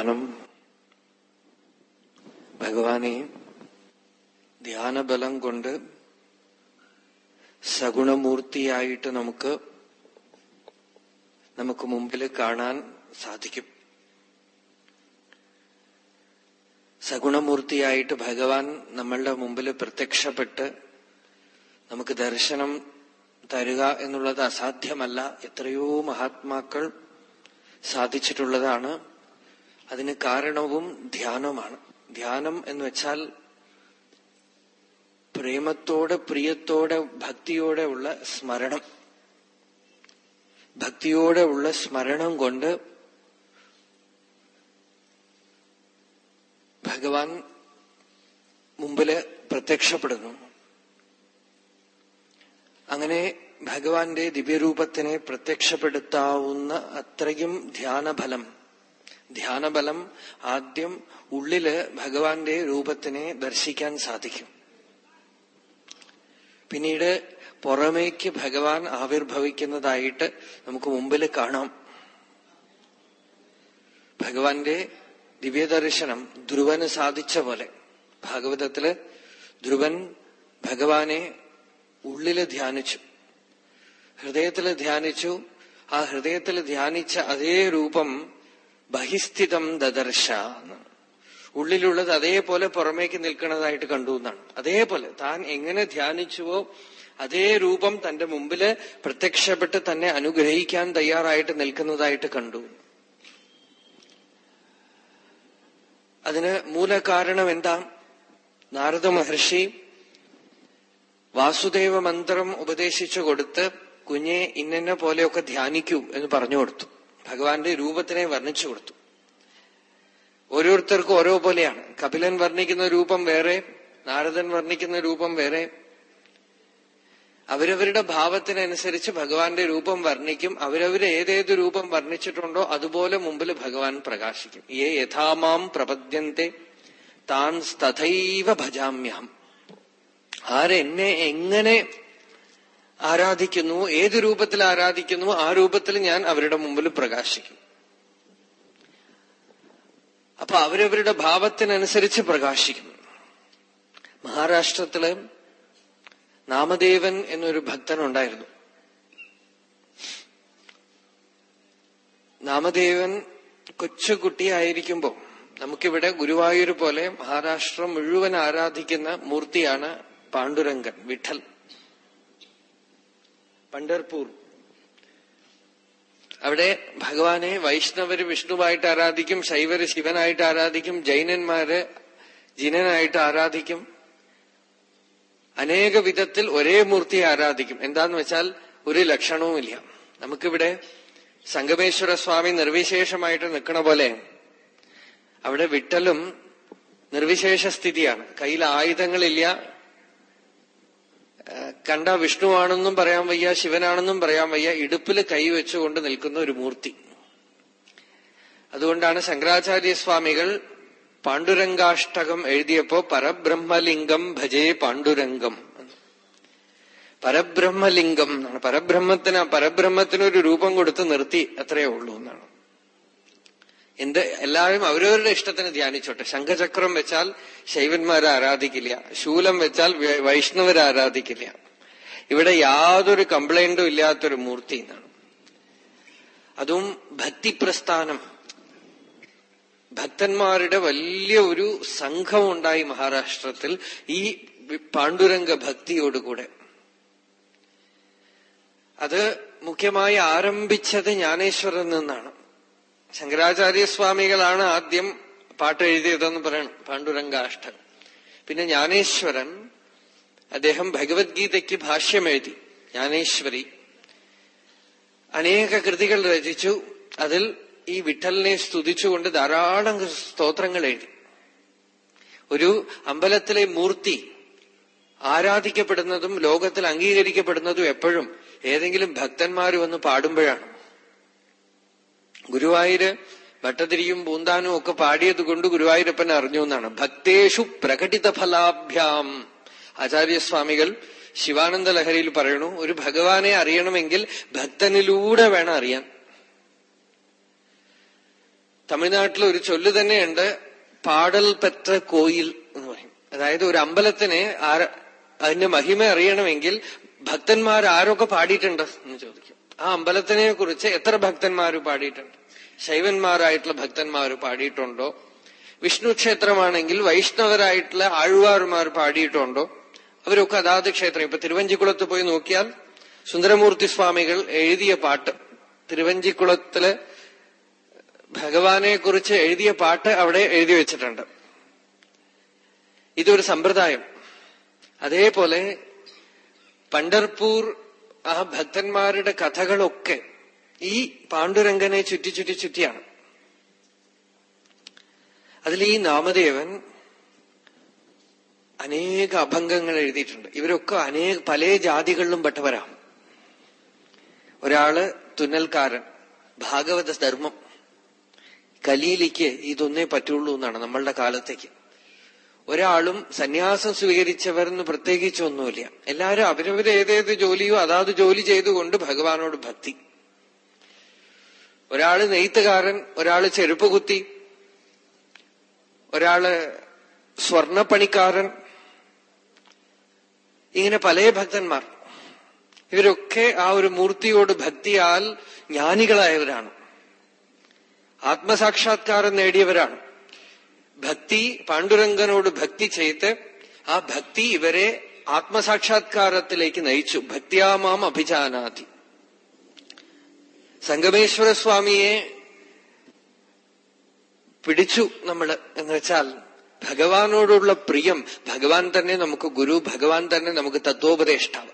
ധ്യാനം. ഭഗവാനെ ധ്യാനബലം കൊണ്ട് സഗുണമൂർത്തിയായിട്ട് നമുക്ക് നമുക്ക് മുമ്പിൽ കാണാൻ സാധിക്കും. സഗുണമൂർത്തിയായിട്ട് ഭഗവാൻ നമ്മളുടെ മുമ്പിൽ പ്രത്യക്ഷപ്പെട്ട് നമുക്ക് ദർശനം തരുക എന്നുള്ളത് അസാധ്യമല്ല. എത്രയോ മഹാത്മാക്കൾ സാധിച്ചിട്ടുള്ളതാണ്. അതിന് കാരണവും ധ്യാനമാണ് ധ്യാനം എന്ന് വെച്ചാൽ പ്രേമത്തോടെ പ്രിയത്തോടെ ഭക്തിയോടെ ഉള്ള സ്മരണം. ഭക്തിയോടെ ഉള്ള സ്മരണം കൊണ്ട് ഭഗവാൻ മുമ്പിൽ പ്രത്യക്ഷപ്പെടുന്നു. അങ്ങനെ ഭഗവാന്റെ ദിവ്യരൂപത്തിനെ പ്രത്യക്ഷപ്പെടുത്താവുന്ന അത്രയും ധ്യാനഫലം ധ്യാനബലം ആദ്യം ഉള്ളിൽ ഭഗവാന്റെ രൂപത്തിനെ ദർശിക്കാൻ സാധിക്കും. പിന്നീട് പുറമേക്ക് ഭഗവാൻ ആവിർഭവിക്കുന്നതായിട്ട് നമുക്ക് മുമ്പിൽ കാണാം. ഭഗവാന്റെ ദിവ്യദർശനം ധ്രുവന് സാധിച്ച പോലെ. ഭാഗവതത്തിൽ ധ്രുവൻ ഭഗവാനെ ഉള്ളിൽ ധ്യാനിച്ചു. ഹൃദയത്തിൽ ധ്യാനിച്ചു. ആ ഹൃദയത്തിൽ ധ്യാനിച്ച അതേ രൂപം ബഹിസ്ഥിതം ദദർശ ഉള്ളിലുള്ളത് അതേപോലെ പുറമേക്ക് നിൽക്കുന്നതായിട്ട് കണ്ടു എന്നാണ്. അതേപോലെ താൻ എങ്ങനെ ധ്യാനിച്ചുവോ അതേ രൂപം തന്റെ മുമ്പിൽ പ്രത്യക്ഷപ്പെട്ട് തന്നെ അനുഗ്രഹിക്കാൻ തയ്യാറായിട്ട് നിൽക്കുന്നതായിട്ട് കണ്ടു. അതിന് മൂലകാരണം എന്താ? നാരദ മഹർഷി വാസുദേവ മന്ത്രം ഉപദേശിച്ചു കൊടുത്ത് കുഞ്ഞെ ഇന്നെന്നെ പോലെയൊക്കെ ധ്യാനിക്കൂ എന്ന് പറഞ്ഞു കൊടുത്തു. ഭഗവാന്റെ രൂപത്തിനെ വർണിച്ചു കൊടുത്തു. ഓരോരുത്തർക്കും ഓരോ പോലെയാണ്. കപിലൻ വർണിക്കുന്ന രൂപം വേറെ നാരദൻ വർണിക്കുന്ന രൂപം വേറെ. അവരവരുടെ ഭാവത്തിനനുസരിച്ച് ഭഗവാന്റെ രൂപം വർണിക്കും. അവരവര് ഏതേത് രൂപം വർണിച്ചിട്ടുണ്ടോ അതുപോലെ മുമ്പിൽ ഭഗവാൻ പ്രകാശിക്കും. ഏ യഥാമാം പ്രപദ്യന്തെ താൻ തഥൈവ ഭജാമ്യഹം ആരെന്നെ എങ്ങനെ ആരാധിക്കുന്നു ഏത് രൂപത്തിൽ ആരാധിക്കുന്നു ആ രൂപത്തിൽ ഞാൻ അവരുടെ മുമ്പിൽ പ്രകാശിക്കും. അപ്പൊ അവരവരുടെ ഭാവത്തിനനുസരിച്ച് പ്രകാശിക്കും. മഹാരാഷ്ട്രത്തിൽ നാമദേവൻ എന്നൊരു ഭക്തനുണ്ടായിരുന്നു. നാമദേവൻ കൊച്ചുകുട്ടിയായിരിക്കുമ്പോ നമുക്കിവിടെ ഗുരുവായൂർ പോലെ മഹാരാഷ്ട്രം മുഴുവൻ ആരാധിക്കുന്ന മൂർത്തിയാണ് പാണ്ഡുരംഗൻ വിഠൽ. പണ്ടർപൂർ അവിടെ ഭഗവാനെ വൈഷ്ണവര് വിഷ്ണുവായിട്ട് ആരാധിക്കും ശൈവര് ശിവനായിട്ട് ആരാധിക്കും ജൈനന്മാര് ജിനനായിട്ട് ആരാധിക്കും. അനേക വിധത്തിൽ ഒരേ മൂർത്തിയെ ആരാധിക്കും. എന്താന്ന് വെച്ചാൽ ഒരു ലക്ഷണവുമില്ല നമുക്കിവിടെ സംഗമേശ്വര സ്വാമി നിർവിശേഷമായിട്ട് നിൽക്കണ പോലെ അവിടെ വിട്ടലും നിർവിശേഷ സ്ഥിതിയാണ്. കയ്യിൽ ആയുധങ്ങളില്ല കണ്ട വിഷ്ണുവാണെന്നും പറയാൻ വയ്യ ശിവനാണെന്നും പറയാൻ വയ്യ ഇടുപ്പിൽ കൈവച്ചുകൊണ്ട് നിൽക്കുന്ന ഒരു മൂർത്തി. അതുകൊണ്ടാണ് ശങ്കരാചാര്യസ്വാമികൾ പാണ്ഡുരംഗാഷ്ടകം എഴുതിയപ്പോ പരബ്രഹ്മലിംഗം ഭജേ പാണ്ഡുരംഗം. പരബ്രഹ്മലിംഗം എന്നാണ്. പരബ്രഹ്മത്തിന് പരബ്രഹ്മത്തിനൊരു രൂപം കൊടുത്ത് നിർത്തി അത്രയേ ഉള്ളൂ എന്നാണ്. എന്ത് എല്ലാവരും അവരവരുടെ ഇഷ്ടത്തിന് ധ്യാനിച്ചോട്ടെ. ശംഖചക്രം വെച്ചാൽ ശൈവന്മാരെ ആരാധിക്കില്ല. ശൂലം വെച്ചാൽ വൈഷ്ണവരെ ആരാധിക്കില്ല. ഇവിടെ യാതൊരു കംപ്ലൈന്റും ഇല്ലാത്തൊരു മൂർത്തി എന്നാണ്. അതും ഭക്തിപ്രസ്ഥാനം. ഭക്തന്മാരുടെ വലിയ ഒരു സംഘം ഉണ്ടായി മഹാരാഷ്ട്രത്തിൽ ഈ പാണ്ഡുരംഗ ഭക്തിയോടുകൂടെ. അത് മുഖ്യമായി ആരംഭിച്ചത് ജ്ഞാനേശ്വരൻ നിന്നാണ്. ശങ്കരാചാര്യസ്വാമികളാണ് ആദ്യം പാട്ട് എഴുതിയതെന്ന് പറയണം. പാണ്ഡുരംഗാഷ്ടൻ പിന്നെ ജ്ഞാനേശ്വരൻ. അദ്ദേഹം ഭഗവത്ഗീതയ്ക്ക് ഭാഷ്യം എഴുതി ജ്ഞാനേശ്വരി. അനേക കൃതികൾ രചിച്ചു. അതിൽ ഈ വിട്ടലിനെ സ്തുതിച്ചുകൊണ്ട് ധാരാളം സ്തോത്രങ്ങൾ എഴുതി. ഒരു അമ്പലത്തിലെ മൂർത്തി ആരാധിക്കപ്പെടുന്നതും ലോകത്തിൽ അംഗീകരിക്കപ്പെടുന്നതും എപ്പോഴും ഏതെങ്കിലും ഭക്തന്മാർ വന്ന് പാടുമ്പോഴാണ്. ഗുരുവായൂര് ഭട്ടതിരിയും പൂന്താനും ഒക്കെ പാടിയത് കൊണ്ട് ഗുരുവായൂരപ്പൻ അറിഞ്ഞു എന്നാണ്. ഭക്തേഷു പ്രകടിത ഫലാഭ്യാം ആചാര്യസ്വാമികൾ ശിവാനന്ദ ലഹരിയിൽ പറയണു ഒരു ഭഗവാനെ അറിയണമെങ്കിൽ ഭക്തനിലൂടെ വേണം അറിയാൻ. തമിഴ്നാട്ടിൽ ഒരു ചൊല്ല് തന്നെയുണ്ട് പാടൽ പെറ്റ കോയിൽ എന്ന് പറയും. അതായത് ഒരു അമ്പലത്തിനെ അതിന്റെ മഹിമ അറിയണമെങ്കിൽ ഭക്തന്മാർ ആരൊക്കെ പാടിയിട്ടുണ്ട് എന്ന് ചോദിക്കും. ആ അമ്പലത്തിനെ കുറിച്ച് എത്ര ഭക്തന്മാർ പാടിയിട്ടുണ്ട്? ശൈവന്മാരായിട്ടുള്ള ഭക്തന്മാർ പാടിയിട്ടുണ്ടോ? വിഷ്ണു ക്ഷേത്രമാണെങ്കിൽ വൈഷ്ണവരായിട്ടുള്ള ആഴ്വാർമാർ പാടിയിട്ടുണ്ടോ? അവരൊക്കെ അതാത് ക്ഷേത്രം. ഇപ്പൊ തിരുവഞ്ചിക്കുളത്ത് പോയി നോക്കിയാൽ സുന്ദരമൂർത്തി സ്വാമികൾ എഴുതിയ പാട്ട്. തിരുവഞ്ചിക്കുളത്തിൽ ഭഗവാനെ കുറിച്ച് എഴുതിയ പാട്ട് അവിടെ എഴുതി വെച്ചിട്ടുണ്ട്. ഇതൊരു സമ്പ്രദായം. അതേപോലെ പണ്ടർപൂർ ആ ഭക്തന്മാരുടെ കഥകളൊക്കെ ഈ പാണ്ഡുരംഗനെ ചുറ്റി ചുറ്റി ചുറ്റിയാണ്. അതിൽ ഈ നാമദേവൻ അനേക അഭംഗങ്ങൾ എഴുതിയിട്ടുണ്ട്. ഇവരൊക്കെ അനേക പല ജാതികളിലും പെട്ടവരാണ്. ഒരാൾ തുന്നൽക്കാരൻ ഭാഗവത ധർമ്മം. കലീലിക്ക് ഇതൊന്നേ പറ്റുള്ളൂ എന്നാണ് നമ്മളുടെ കാലത്തേക്ക്. ഒരാളും സന്യാസം സ്വീകരിച്ചവർ എന്ന് പ്രത്യേകിച്ചൊന്നുമില്ല എല്ലാവരും അവരവരേതേത് ജോലിയോ അതാത് ജോലി ചെയ്തുകൊണ്ട് ഭഗവാനോട് ഭക്തി. ഒരാൾ നെയ്ത്തുകാരൻ ഒരാൾ ചെരുപ്പ് കുത്തി ഒരാൾ സ്വർണപ്പണിക്കാരൻ ഇങ്ങനെ പല ഭക്തന്മാർ. ഇവരൊക്കെ ആ ഒരു മൂർത്തിയോട് ഭക്തിയാൽ ജ്ഞാനികളായവരാണ്. ആത്മസാക്ഷാത്കാരം നേടിയവരാണ്. ഭക്തി പാണ്ഡുരംഗനോട് ഭക്തി ചെയ്ത് ആ ഭക്തി ഇവരെ ആത്മസാക്ഷാത്കാരത്തിലേക്ക് നയിച്ചു. ഭക്തിയാമാം അഭിജാനാതി. സംഗമേശ്വര സ്വാമിയെ പിടിച്ചു നമ്മൾ എന്ന് വെച്ചാൽ ഭഗവാനോടുള്ള പ്രിയം ഭഗവാൻ തന്നെ നമുക്ക് ഗുരു ഭഗവാൻ തന്നെ നമുക്ക് തത്വോപദേഷ്ടാവ്.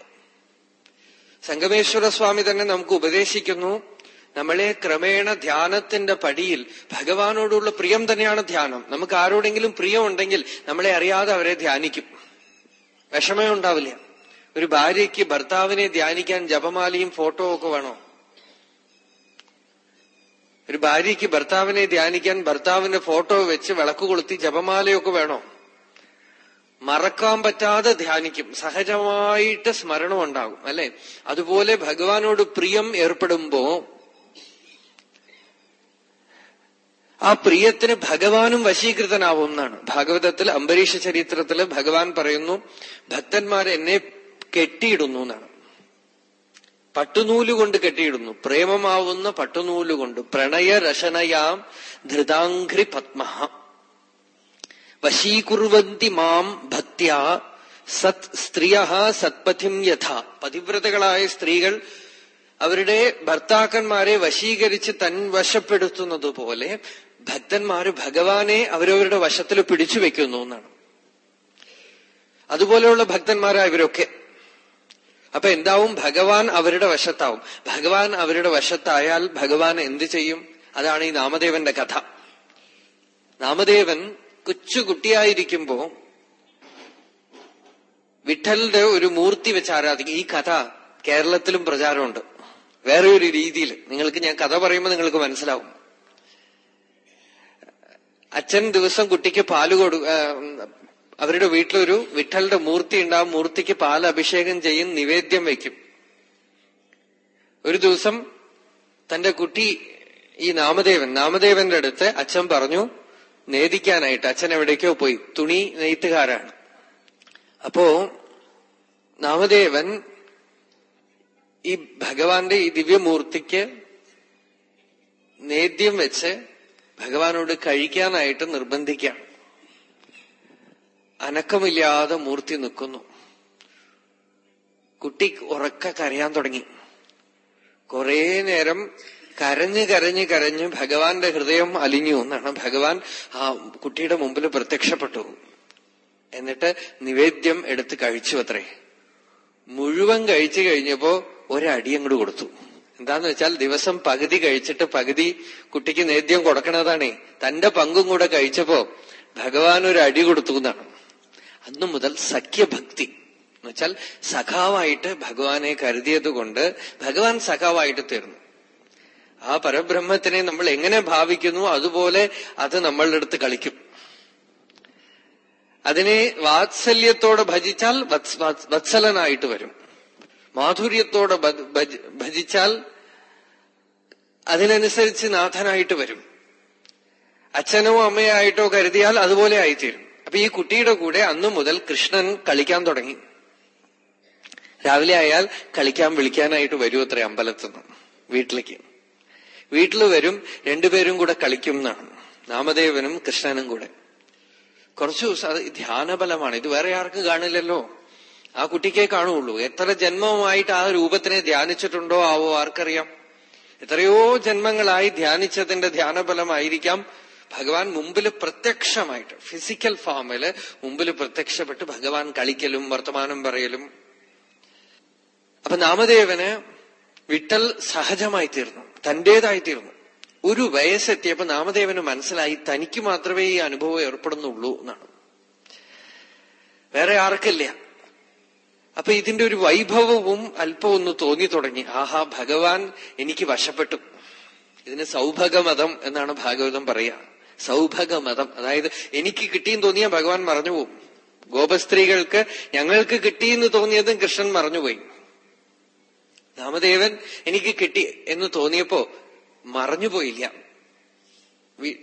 സംഗമേശ്വര സ്വാമി തന്നെ നമുക്ക് ഉപദേശിക്കുന്നു നമ്മളെ ക്രമേണ ധ്യാനത്തിന്റെ പടിയിൽ ഭഗവാനോടുള്ള പ്രിയം തന്നെയാണ് ധ്യാനം. നമുക്ക് ആരോടെങ്കിലും പ്രിയമുണ്ടെങ്കിൽ നമ്മളെ അറിയാതെ അവരെ ധ്യാനിക്കും. വിഷമേ ഉണ്ടാവില്ല. ഒരു ഭാര്യയ്ക്ക് ഭർത്താവിനെ ധ്യാനിക്കാൻ ജപമാലയും ഫോട്ടോ ഒക്കെ വേണോ? ഒരു ഭാര്യയ്ക്ക് ഭർത്താവിനെ ധ്യാനിക്കാൻ ഭർത്താവിന്റെ ഫോട്ടോ വെച്ച് വിളക്ക് കൊളുത്തി ജപമാലയൊക്കെ വേണോ? മറക്കാൻ പറ്റാതെ ധ്യാനിക്കും. സഹജമായിട്ട് സ്മരണം ഉണ്ടാകും അല്ലെ? അതുപോലെ ഭഗവാനോട് പ്രിയം ഏർപ്പെടുമ്പോ ആ പ്രിയത്തിന് ഭഗവാനും വശീകൃതനാവും എന്നാണ്. ഭാഗവതത്തിൽ അംബരീഷ ചരിത്രത്തിൽ ഭഗവാൻ പറയുന്നു ഭക്തന്മാർ എന്നെ കെട്ടിയിടുന്നു എന്നാണ്. പട്ടുനൂലുകൊണ്ട് കെട്ടിയിടുന്നു. പ്രേമമാവുന്ന പട്ടുനൂലുകൊണ്ട്. പ്രണയരശനയാം ധൃതാംഘ്രി പത്മ വശീകുർവന്തി മാം ഭക്തിയ സത് സ്ത്രീയ സത്പഥിം യഥ. പതിവ്രതകളായ സ്ത്രീകൾ അവരുടെ ഭർത്താക്കന്മാരെ വശീകരിച്ച് തൻവശപ്പെടുത്തുന്നത് പോലെ ഭക്തന്മാര് ഭഗവാനെ അവരവരുടെ വശത്തിൽ പിടിച്ചു വെക്കുന്നു എന്നാണ്. അതുപോലെയുള്ള ഭക്തന്മാരായ ഇവരൊക്കെ. അപ്പൊ എന്താവും? ഭഗവാൻ അവരുടെ വശത്താവും. ഭഗവാൻ അവരുടെ വശത്തായാൽ ഭഗവാൻ എന്ത് ചെയ്യും? അതാണ് ഈ നാമദേവന്റെ കഥ. നാമദേവൻ കൊച്ചുകുട്ടിയായിരിക്കുമ്പോ വിഠലിന്റെ ഒരു മൂർത്തി വെച്ച് ആരാധിക്കും. ഈ കഥ കേരളത്തിലും പ്രചാരമുണ്ട്. വേറെ ഒരു രീതിയിൽ. നിങ്ങൾക്ക് ഞാൻ കഥ പറയുമ്പോൾ നിങ്ങൾക്ക് മനസ്സിലാവും. അച്ഛൻ ദിവസം കുട്ടിക്ക് പാൽ കൊടു അവരുടെ വീട്ടിലൊരു വിട്ടലിന്റെ മൂർത്തി ഉണ്ട് ആ മൂർത്തിക്ക് പാൽ അഭിഷേകം ചെയ്യും നിവേദ്യം വയ്ക്കും. ഒരു ദിവസം തന്റെ കുട്ടി ഈ നാമദേവൻ നാമദേവന്റെ അടുത്ത് അച്ഛൻ പറഞ്ഞു നേദിക്കാനായിട്ട് അച്ഛൻ എവിടേക്കോ പോയി. തുണി നെയ്ത്തുകാരാണ്. അപ്പോ നാമദേവൻ ഈ ഭഗവാന്റെ ഈ ദിവ്യമൂർത്തിക്ക് നേദ്യം വെച്ച് ഭഗവാനോട് കഴിക്കാനായിട്ട് നിർബന്ധിക്കാം അനക്കമില്ലാതെ മൂർത്തി നിൽക്കുന്നു. കുട്ടി ഉറക്ക കരയാൻ തുടങ്ങി. കുറേ നേരം കരഞ്ഞ് കരഞ്ഞ് കരഞ്ഞ് ഭഗവാന്റെ ഹൃദയം അലിഞ്ഞു എന്നാണ് ഭഗവാൻ ആ കുട്ടിയുടെ മുമ്പിൽ പ്രത്യക്ഷപ്പെട്ടു. എന്നിട്ട് നിവേദ്യം എടുത്ത് കഴിച്ചു അത്രേ. മുഴുവൻ കഴിച്ചു കഴിഞ്ഞപ്പോ ഒരടി അങ്ങോട്ട് കൊടുത്തു. എന്താന്ന് വെച്ചാൽ ദിവസം പകുതി കഴിച്ചിട്ട് പകുതി കുട്ടിക്ക് നേദ്യം കൊടുക്കണതാണേ. തന്റെ പങ്കും കൂടെ കഴിച്ചപ്പോ ഭഗവാൻ ഒരു അടി കൊടുത്തു എന്നാണ്. അന്നു മുതൽ സഖ്യഭക്തി. എന്നുവെച്ചാൽ സഖാവായിട്ട് ഭഗവാനെ കരുതിയത് കൊണ്ട് ഭഗവാൻ സഖാവായിട്ട് തീർന്നു. ആ പരബ്രഹ്മത്തിനെ നമ്മൾ എങ്ങനെ ഭാവിക്കുന്നു അതുപോലെ അത് നമ്മളുടെ അടുത്ത് കളിക്കും. അതിനെ വാത്സല്യത്തോടെ ഭജിച്ചാൽ വത്സലനായിട്ട് വരും. മാധുര്യത്തോടെ ഭജിച്ചാൽ അതിനനുസരിച്ച് നാഥനായിട്ട് വരും. അച്ഛനോ അമ്മയായിട്ടോ കരുതിയാൽ അതുപോലെ ആയിത്തീരും. അപ്പൊ ഈ കുട്ടിയുടെ കൂടെ അന്നു മുതൽ കൃഷ്ണൻ കളിക്കാൻ തുടങ്ങി. രാവിലെ ആയാൽ കളിക്കാൻ വിളിക്കാനായിട്ട് വരൂ അത്ര അമ്പലത്തുനിന്ന് വീട്ടിലേക്ക്. വീട്ടിൽ വരും രണ്ടുപേരും കൂടെ കളിക്കും എന്നാണ്. നാമദേവനും കൃഷ്ണനും കൂടെ. കുറച്ചു ദിവസം അത് ധ്യാനബലമാണ്. ഇത് വേറെ ആർക്കും കാണില്ലല്ലോ. ആ കുട്ടിക്കേ കാണുള്ളൂ. എത്ര ജന്മവുമായിട്ട് ആ രൂപത്തിനെ ധ്യാനിച്ചിട്ടുണ്ടോ ആവോ ആർക്കറിയാം. എത്രയോ ജന്മങ്ങളായി ധ്യാനിച്ചതിന്റെ ധ്യാനബലമായിരിക്കാം ഭഗവാൻ മുമ്പിൽ പ്രത്യക്ഷമായിട്ട് ഫിസിക്കൽ ഫോമിൽ മുമ്പിൽ പ്രത്യക്ഷപ്പെട്ട് ഭഗവാൻ കളിക്കലും വർത്തമാനം പറയലും. അപ്പൊ നാമദേവന് വിട്ടൽ സഹജമായി തീർന്നു തന്റേതായി തീർന്നു. ഒരു വയസ്സെത്തിയപ്പോ നാമദേവന് മനസ്സിലായി തനിക്ക് മാത്രമേ ഈ അനുഭവം ഏർപ്പെടുന്നുള്ളൂ എന്നാണ്. വേറെ ആർക്കില്ല. അപ്പൊ ഇതിന്റെ ഒരു വൈഭവവും അല്പം ഒന്ന് തോന്നി തുടങ്ങി. ആഹാ ഭഗവാൻ എനിക്ക് വശപ്പെട്ടു. ഇതിന് സൗഭഗമതം എന്നാണ് ഭാഗവതം പറയുക സൗഭഗമതം. അതായത് എനിക്ക് കിട്ടിയെന്ന് തോന്നിയാൽ ഭഗവാൻ മറഞ്ഞുപോകും ഗോപസ്ത്രീകൾക്ക് ഞങ്ങൾക്ക് കിട്ടിയെന്ന് തോന്നിയതും കൃഷ്ണൻ മറഞ്ഞുപോയി രാമദേവൻ എനിക്ക് കിട്ടി എന്ന് തോന്നിയപ്പോ മറഞ്ഞുപോയില്ല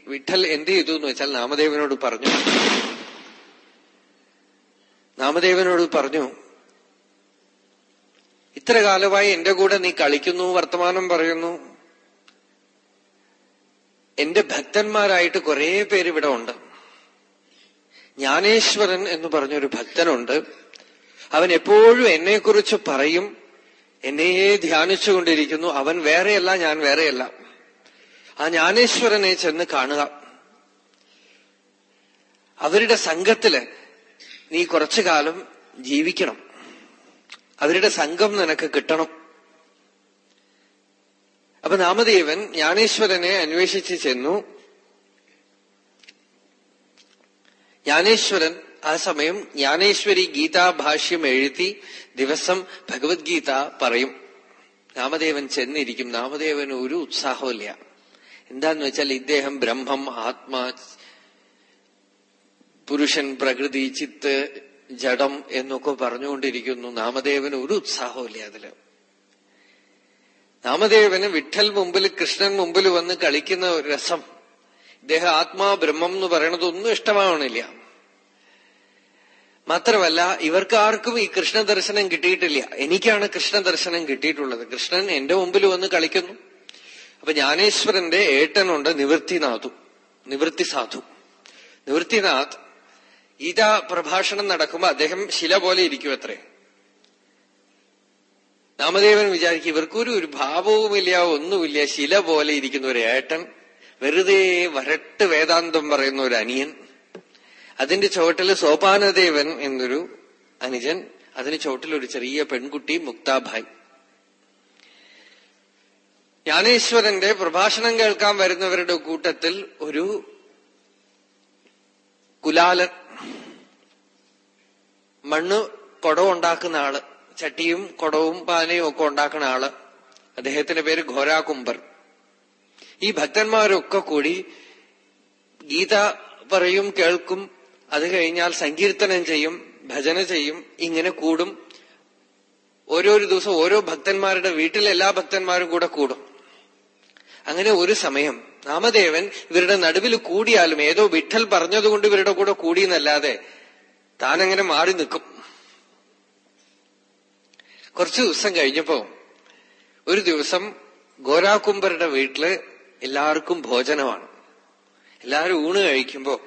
വിഠൽ എന്ത് ചെയ്തു എന്ന് വെച്ചാൽ നാമദേവനോട് പറഞ്ഞു. നാമദേവനോട് പറഞ്ഞു ഇത്ര കാലമായി എന്റെ കൂടെ നീ കളിക്കുന്നു വർത്തമാനം പറയുന്നു. എന്റെ ഭക്തന്മാരായിട്ട് കുറെ പേര് ഇവിടെ ഉണ്ട്. ജ്ഞാനേശ്വരൻ എന്ന് പറഞ്ഞൊരു ഭക്തനുണ്ട്. അവൻ എപ്പോഴും എന്നെക്കുറിച്ച് പറയും. എന്നെയെ ധ്യാനിച്ചുകൊണ്ടിരിക്കുന്നു. അവൻ വേറെയല്ല ഞാൻ വേറെയല്ല. ആ ജ്ഞാനേശ്വരനെ ചെന്ന് കാണുക. അവരുടെ സംഘത്തിൽ നീ കുറച്ചു കാലം ജീവിക്കണം. അവരുടെ സംഘം നിനക്ക് കിട്ടണം. അപ്പൊ നാമദേവൻ ജ്ഞാനേശ്വരനെ അന്വേഷിച്ച് ചെന്നു. ജ്ഞാനേശ്വരൻ ആ സമയം ജ്ഞാനേശ്വരി ഗീതാഭാഷ്യം എഴുതി ദിവസം ഭഗവത്ഗീത പറയും. നാമദേവൻ ചെന്നിരിക്കും. നാമദേവന് ഒരു ഉത്സാഹമില്ല എന്താന്ന് വെച്ചാൽ ഇദ്ദേഹം ബ്രഹ്മം ആത്മാ പുരുഷൻ പ്രകൃതി ചിത്ത് ജഡം എന്നൊക്കെ പറഞ്ഞുകൊണ്ടിരിക്കുന്നു. നാമദേവന് ഒരു ഉത്സാഹമില്ല അതിൽ. നാമദേവന് വിഠൽ മുമ്പിൽ കൃഷ്ണൻ മുമ്പിൽ വന്ന് കളിക്കുന്ന ഒരു രസം. ഇദ്ദേഹം ആത്മാ ബ്രഹ്മം എന്ന് പറയണതൊന്നും ഇഷ്ടമാവണില്ല. മാത്രമല്ല ഇവർക്ക് ആർക്കും ഈ കൃഷ്ണ ദർശനം കിട്ടിയിട്ടില്ല. എനിക്കാണ് കൃഷ്ണ ദർശനം കിട്ടിയിട്ടുള്ളത്. കൃഷ്ണൻ എന്റെ മുമ്പിൽ വന്ന് കളിക്കുന്നു. അപ്പൊ ജ്ഞാനേശ്വരന്റെ ഏട്ടനുണ്ട് നിവൃത്തിനാഥു. നിവൃത്തി സാധു നിവൃത്തിനാഥ് ഗീതാ പ്രഭാഷണം നടക്കുമ്പോ അദ്ദേഹം ശില പോലെ ഇരിക്കും അത്രേ നാമദേവൻ വിചാരിക്കും ഇവർക്കൊരു ഒരു ഭാവവുമില്ല ഒന്നുമില്ല. ശില പോലെ ഇരിക്കുന്ന ഒരു ഏട്ടൻ വെറുതെ വരട്ട് വേദാന്തം പറയുന്ന ഒരു അനിയൻ അതിന്റെ ചുവട്ടിൽ സോപാനദേവൻ എന്നൊരു അനുജൻ അതിന് ചുവട്ടിൽ ഒരു ചെറിയ പെൺകുട്ടി മുക്താഭായ്. ജ്ഞാനേശ്വരന്റെ പ്രഭാഷണം കേൾക്കാൻ വരുന്നവരുടെ കൂട്ടത്തിൽ ഒരു കുലാലൻ മണ്ണ് കുടം ഉണ്ടാക്കുന്ന ആൾ. ചട്ടിയും കുടവും പാനയും ഒക്കെ ഉണ്ടാക്കുന്ന ആൾ. അദ്ദേഹത്തിന്റെ പേര് ഘോരാകുംബർ ഈ ഭക്തന്മാരൊക്കെ കൂടി ഗീത പറയും കേൾക്കും. അത് കഴിഞ്ഞാൽ സങ്കീർത്തനം ചെയ്യും ഭജന ചെയ്യും ഇങ്ങനെ കൂടും. ഓരോരു ദിവസം ഓരോ ഭക്തന്മാരുടെ വീട്ടിൽ എല്ലാ ഭക്തന്മാരും കൂടെ കൂടും. അങ്ങനെ ഒരു സമയം നാമദേവൻ ഇവരുടെ നടുവിൽ കൂടിയാലും ഏതോ വിട്ടൽ പറഞ്ഞതുകൊണ്ട് ഇവരുടെ കൂടെ കൂടിയെന്നല്ലാതെ താനങ്ങനെ മാറി നിൽക്കും. കുറച്ചു ദിവസം കഴിഞ്ഞപ്പോ ഒരു ദിവസം ഗോരാകുംബരുടെ വീട്ടിൽ എല്ലാവർക്കും ഭോജനമാണ്. എല്ലാവരും ഊണ് കഴിക്കുമ്പോ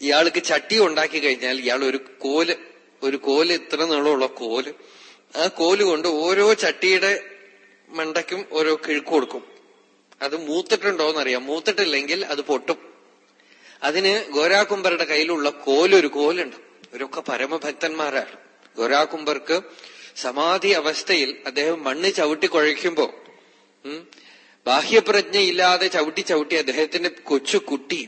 ഇയാൾക്ക് ചട്ടി ഉണ്ടാക്കി കഴിഞ്ഞാൽ ഇയാൾ ഒരു കോൽ ഒരു കോൽ ഇത്ര നീളമുള്ള കോൽ ആ കോൽ കൊണ്ട് ഓരോ ചട്ടിയുടെ മണ്ടയ്ക്കും ഓരോ കിഴുക്ക് കൊടുക്കും. അത് മൂത്തിട്ടുണ്ടോന്നറിയാം. മൂത്തിട്ടില്ലെങ്കിൽ അത് പൊട്ടും. അതിന് ഗോരാകുംബരുടെ കയ്യിലുള്ള കോലൊരു കോലുണ്ട്. ഇവരൊക്കെ പരമഭക്തന്മാരാണ്. ഗോരാകുംബർക്ക് സമാധി അവസ്ഥയിൽ അദ്ദേഹം മണ്ണ് ചവിട്ടി കുഴയ്ക്കുമ്പോ ബാഹ്യപ്രജ്ഞയില്ലാതെ ചവിട്ടി ചവിട്ടി അദ്ദേഹത്തിന്റെ കൊച്ചു കുട്ടി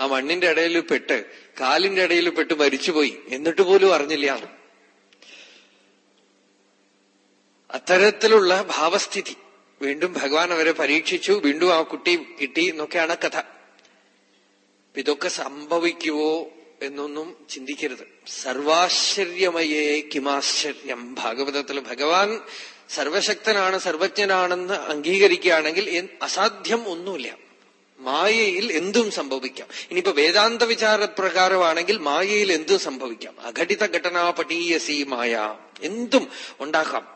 ആ മണ്ണിന്റെ ഇടയിൽ പെട്ട് കാലിന്റെ ഇടയിൽ പെട്ട് മരിച്ചുപോയി എന്നിട്ട് പോലും അറിഞ്ഞില്ല. അത്തരത്തിലുള്ള ഭാവസ്ഥിതി വീണ്ടും ഭഗവാൻ അവരെ പരീക്ഷിച്ചു. വീണ്ടും ആ കുട്ടി കിട്ടി എന്നൊക്കെയാണ് കഥ. ഇതൊക്കെ സംഭവിക്കുവോ എന്നൊന്നും ചിന്തിക്കരുത്. സർവാശ്ചര്യമയേ കിമാശ്ചര്യം. ഭാഗവതത്തിൽ ഭഗവാൻ സർവശക്തനാണ് സർവജ്ഞനാണെന്ന് അംഗീകരിക്കുകയാണെങ്കിൽ അസാധ്യം ഒന്നുമില്ല. മായയിൽ എന്തും സംഭവിക്കാം. ഇനിയിപ്പോ വേദാന്ത വിചാരപ്രകാരമാണെങ്കിൽ മായയിൽ എന്തും സംഭവിക്കാം. അഘടിത ഘടനാ പടീയസി മായ. എന്തും ഉണ്ടാക്കാം.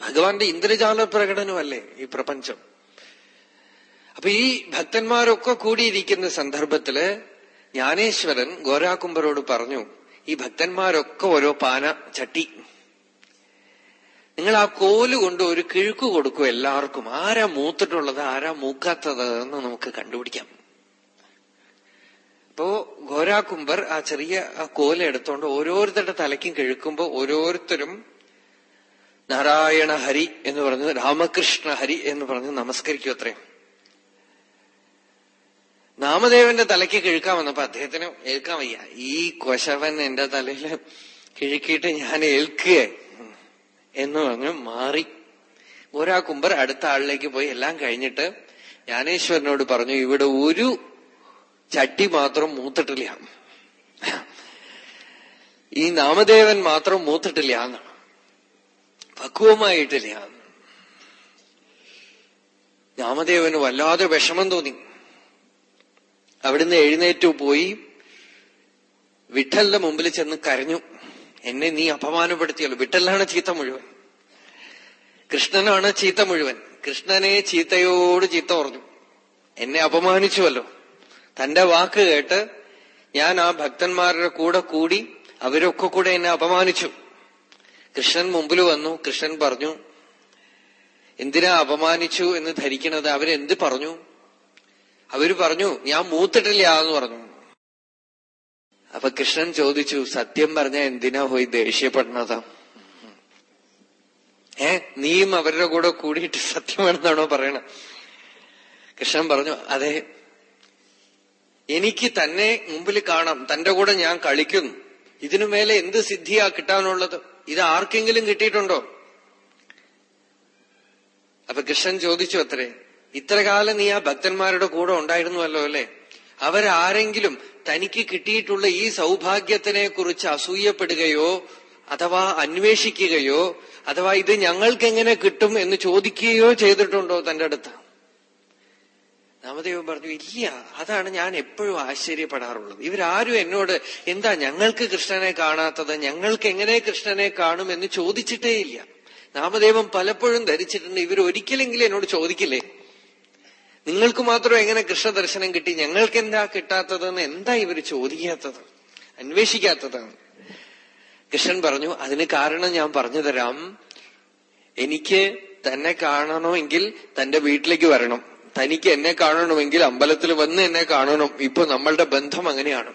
ഭഗവാന്റെ ഇന്ദ്രജാല പ്രകടനമല്ലേ ഈ പ്രപഞ്ചം? അപ്പൊ ഈ ഭക്തന്മാരൊക്കെ കൂടിയിരിക്കുന്ന സന്ദർഭത്തിൽ ജ്ഞാനേശ്വരൻ ഗോരാകുംബരോട് പറഞ്ഞു ഈ ഭക്തന്മാരൊക്കെ ഓരോ പാന ചട്ടി. നിങ്ങൾ ആ കോൽ കൊണ്ട് ഒരു കിഴുക്ക് കൊടുക്കും എല്ലാവർക്കും. ആരാ മൂത്തിട്ടുള്ളത് ആരാ മൂക്കാത്തത് എന്ന് നമുക്ക് കണ്ടുപിടിക്കാം. അപ്പോ ഗോരാകുംബർ ആ ചെറിയ ആ കോല എടുത്തോണ്ട് ഓരോരുത്തരുടെ തലയ്ക്കും കിഴുക്കുമ്പോ ഓരോരുത്തരും നാരായണ ഹരി എന്ന് പറഞ്ഞ് രാമകൃഷ്ണ ഹരി എന്ന് പറഞ്ഞ് നമസ്കരിക്കും അത്രയും. നാമദേവന്റെ തലയ്ക്ക് കിഴുക്കാൻ വന്നപ്പോ അദ്ദേഹത്തിന് ഏൽക്കാൻ വയ്യ. ഈ കൊശവൻ എന്റെ തലയിൽ കിഴുക്കിയിട്ട് ഞാൻ ഏൽക്കുക എന്ന് പറഞ്ഞു മാറി. കുമ്പർ അടുത്ത ആളിലേക്ക് പോയി. എല്ലാം കഴിഞ്ഞിട്ട് ജ്ഞാനേശ്വരനോട് പറഞ്ഞു ഇവിടെ ഒരു ചട്ടി മാത്രം മൂത്തിട്ടില്ല. ഈ നാമദേവൻ മാത്രം മൂത്തിട്ടില്ല. എന്നാണ് പക്വമായിട്ടില്ല നാമദേവന് വല്ലാതെ വിഷമം തോന്നി. അവിടുന്ന് എഴുന്നേറ്റു പോയി വിട്ടലിന്റെ മുമ്പിൽ ചെന്ന് കരഞ്ഞു. എന്നെ നീ അപമാനപ്പെടുത്തിയല്ലോ. വിട്ടല്ലാണ് ചീത്ത മുഴുവൻ. കൃഷ്ണനാണ് ചീത്ത മുഴുവൻ. കൃഷ്ണനെ ചീത്തയോട് ചീത്ത പറഞ്ഞു. എന്നെ അപമാനിച്ചുവല്ലോ. തന്റെ വാക്ക് കേട്ട് ഞാൻ ആ ഭക്തന്മാരുടെ കൂടെ കൂടി അവരൊക്കെ കൂടെ എന്നെ അപമാനിച്ചു. കൃഷ്ണൻ മുമ്പിൽ വന്നു. കൃഷ്ണൻ പറഞ്ഞു എന്തിനാ അപമാനിച്ചു എന്ന് ധരിക്കണത്? അവരെന്ത് പറഞ്ഞു? അവർ പറഞ്ഞു ഞാൻ മൂത്തിട്ടില്ല എന്ന് പറഞ്ഞു. അപ്പൊ കൃഷ്ണൻ ചോദിച്ചു സത്യം പറഞ്ഞ എന്തിനാ പോയി ദേഷ്യപ്പെടുന്നതാ? ഏ നീയും അവരുടെ കൂടെ കൂടിയിട്ട് സത്യമാണെന്നാണോ പറയണ? കൃഷ്ണൻ പറഞ്ഞു അതെ എനിക്ക് തന്നെ മുമ്പിൽ കാണാം തന്റെ കൂടെ ഞാൻ കളിക്കുന്നു ഇതിനു മേലെ എന്ത് സിദ്ധിയാ കിട്ടാനുള്ളത്? ഇത് ആർക്കെങ്കിലും കിട്ടിയിട്ടുണ്ടോ? അപ്പൊ കൃഷ്ണൻ ചോദിച്ചു അത്രേ ഇത്ര കാലം നീ ആ ഭക്തന്മാരുടെ കൂടെ ഉണ്ടായിരുന്നുവല്ലോ അല്ലെ? അവരാരെങ്കിലും തനിക്ക് കിട്ടിയിട്ടുള്ള ഈ സൗഭാഗ്യത്തിനെ കുറിച്ച് അസൂയപ്പെടുകയോ അഥവാ അന്വേഷിക്കുകയോ അഥവാ ഇത് ഞങ്ങൾക്ക് എങ്ങനെ കിട്ടും എന്ന് ചോദിക്കുകയോ ചെയ്തിട്ടുണ്ടോ തന്റെ അടുത്ത്? നാമദേവൻ പറഞ്ഞു ഇല്ല അതാണ് ഞാൻ എപ്പോഴും ആശ്ചര്യപ്പെടാറുള്ളത്. ഇവരാരും എന്നോട് എന്താ ഞങ്ങൾക്ക് കൃഷ്ണനെ കാണാത്തത്? ഞങ്ങൾക്ക് എങ്ങനെ കൃഷ്ണനെ കാണും? എന്ന് ചോദിച്ചിട്ടേ ഇല്ല നാമദേവൻ പലപ്പോഴും ധരിച്ചിട്ടുണ്ട്. ഇവർ ഒരിക്കലെങ്കിലും എന്നോട് ചോദിക്കില്ലേ? നിങ്ങൾക്ക് മാത്രം എങ്ങനെ കൃഷ്ണ ദർശനം കിട്ടി? ഞങ്ങൾക്ക് എന്താ കിട്ടാത്തതെന്ന് എന്താ ഇവർ ചോദിക്കാത്തത്? അന്വേഷിക്കാത്തതാണ്. കൃഷ്ണൻ പറഞ്ഞു അതിന് കാരണം ഞാൻ പറഞ്ഞു തരാം. എനിക്ക് തന്നെ കാണണമെങ്കിൽ തന്റെ വീട്ടിലേക്ക് വരണം. തനിക്ക് എന്നെ കാണണമെങ്കിൽ അമ്പലത്തിൽ വന്ന് എന്നെ കാണണം. ഇപ്പൊ നമ്മളുടെ ബന്ധം അങ്ങനെയാണ്.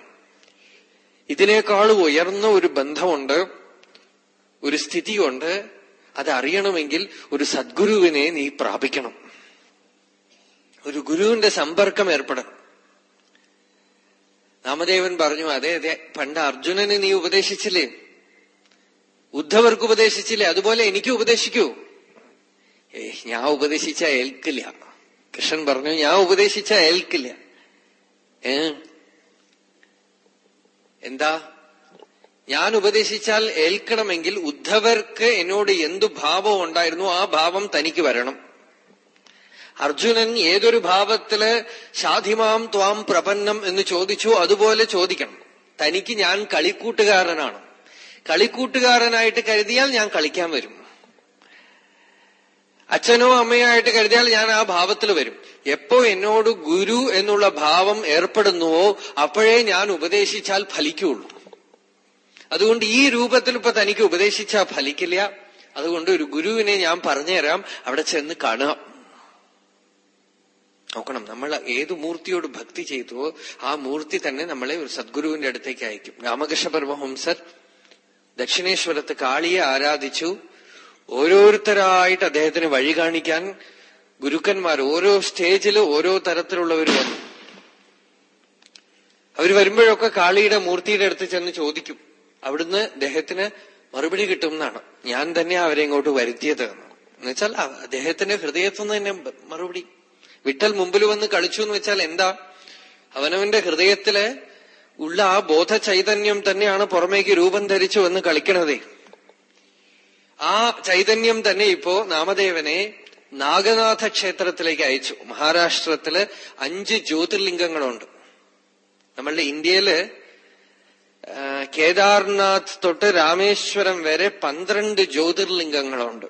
ഇതിനേക്കാൾ ഉയർന്ന ഒരു ബന്ധമുണ്ട് ഒരു സ്ഥിതിയുണ്ട്. അത് അറിയണമെങ്കിൽ ഒരു സദ്ഗുരുവിനെ നീ പ്രാപിക്കണം. ഒരു ഗുരുവിന്റെ സമ്പർക്കം ഏർപ്പെടണം. നാമദേവൻ പറഞ്ഞു അതെ അതെ പണ്ട് അർജുനന് നീ ഉപദേശിച്ചില്ലേ? ഉദ്ധവർക്ക് ഉപദേശിച്ചില്ലേ? അതുപോലെ എനിക്ക് ഉപദേശിക്കൂ. ഏ ഞാൻ ഉപദേശിച്ച ഏൽക്കില്ല. കൃഷ്ണൻ പറഞ്ഞു ഞാൻ ഉപദേശിച്ച ഏൽക്കില്ല. ഏ? എന്താ? ഞാൻ ഉപദേശിച്ചാൽ ഏൽക്കണമെങ്കിൽ ഉദ്ധവർക്ക് എന്നോട് എന്തു ഭാവം ഉണ്ടായിരുന്നു ആ ഭാവം തനിക്ക് വരണം. അർജുനൻ ഏതൊരു ഭാവത്തിൽ ഷാധിമാം ത്വാം പ്രപന്നം എന്ന് ചോദിച്ചു അതുപോലെ ചോദിക്കണം. തനിക്ക് ഞാൻ കളിക്കൂട്ടുകാരനാണ്. കളിക്കൂട്ടുകാരനായിട്ട് കരുതിയാൽ ഞാൻ കളിക്കാൻ വരും. അച്ഛനോ അമ്മയോ ആയിട്ട് കരുതിയാൽ ഞാൻ ആ ഭാവത്തിൽ വരും. എപ്പോ എന്നോട് ഗുരു എന്നുള്ള ഭാവം ഏർപ്പെടുന്നുവോ അപ്പോഴേ ഞാൻ ഉപദേശിച്ചാൽ ഫലിക്കുള്ളൂ. അതുകൊണ്ട് ഈ രൂപത്തിൽ ഇപ്പൊ തനിക്ക് ഉപദേശിച്ചാൽ ഫലിക്കില്ല. അതുകൊണ്ട് ഒരു ഗുരുവിനെ ഞാൻ പറഞ്ഞുതരാം. അവിടെ ചെന്ന് കാണുക നോക്കണം. നമ്മൾ ഏത് മൂർത്തിയോട് ഭക്തി ചെയ്തുവോ ആ മൂർത്തി തന്നെ നമ്മളെ ഒരു സദ്ഗുരുവിന്റെ അടുത്തേക്ക് അയക്കും. രാമകൃഷ്ണ പരമഹംസർ ദക്ഷിണേശ്വരത്ത് കാളിയെ ആരാധിച്ചു. ഓരോരുത്തരായിട്ട് അദ്ദേഹത്തിന് വഴി കാണിക്കാൻ ഗുരുക്കന്മാർ ഓരോ സ്റ്റേജിൽ ഓരോ തരത്തിലുള്ളവർ വന്നു. അവർ വരുമ്പോഴൊക്കെ കാളിയുടെ മൂർത്തിയുടെ അടുത്ത് ചെന്ന് ചോദിക്കും. അവിടുന്ന് അദ്ദേഹത്തിന് മറുപടി കിട്ടും എന്നാണ് ഞാൻ തന്നെ അവരെ ഇങ്ങോട്ട് വരുത്തിയത് എന്നുവെച്ചാൽ അദ്ദേഹത്തിന്റെ ഹൃദയത്തിൽ നിന്ന് തന്നെ മറുപടി വിട്ടൽ മുമ്പിൽ വന്ന് കളിച്ചു എന്ന് വെച്ചാൽ എന്താ? അവനവന്റെ ഹൃദയത്തിൽ ഉള്ള ആ ബോധ ചൈതന്യം തന്നെയാണ് പുറമേക്ക് രൂപം ധരിച്ചു വന്ന് കളിക്കണതേ. ആ ചൈതന്യം തന്നെ ഇപ്പോ നാമദേവനെ നാഗനാഥ ക്ഷേത്രത്തിലേക്ക് അയച്ചു. മഹാരാഷ്ട്രത്തിൽ അഞ്ച് ജ്യോതിർലിംഗങ്ങളുണ്ട്. നമ്മളുടെ ഇന്ത്യയിൽ കേദാർനാഥ് തൊട്ട് രാമേശ്വരം വരെ പന്ത്രണ്ട് ജ്യോതിർലിംഗങ്ങളുണ്ട്.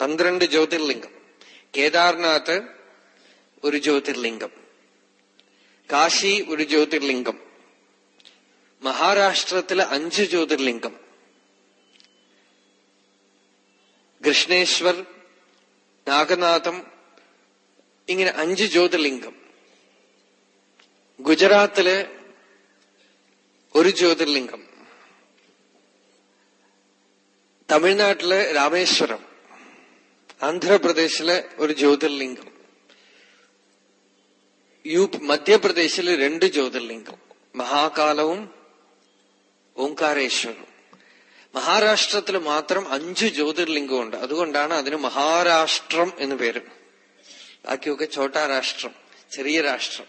പന്ത്രണ്ട് ജ്യോതിർലിംഗം. കേദാർനാഥ് ഒരു ജ്യോതിർലിംഗം. കാശി ഒരു ജ്യോതിർലിംഗം. മഹാരാഷ്ട്രത്തിലെ അഞ്ച് ജ്യോതിർലിംഗം. കൃഷ്ണേശ്വർ നാഗനാഥം ഇങ്ങനെ അഞ്ച് ജ്യോതിർലിംഗം. ഗുജറാത്തിൽ ഒരു ജ്യോതിർലിംഗം. തമിഴ്നാട്ടിൽ രാമേശ്വരം. ആന്ധ്രാപ്രദേശിലെ ഒരു ജ്യോതിർലിംഗം. യു മധ്യപ്രദേശിൽ രണ്ട് ജ്യോതിർലിംഗം. മഹാകാലവും ഓംകാരേശ്വരം മഹാരാഷ്ട്രത്തിൽ മാത്രം അഞ്ച് ജ്യോതിർലിംഗമുണ്ട്. അതുകൊണ്ടാണ് അതിന് മഹാരാഷ്ട്രം എന്ന് പേര്. ബാക്കിയൊക്കെ ചോട്ടാ രാഷ്ട്രം ചെറിയ രാഷ്ട്രം.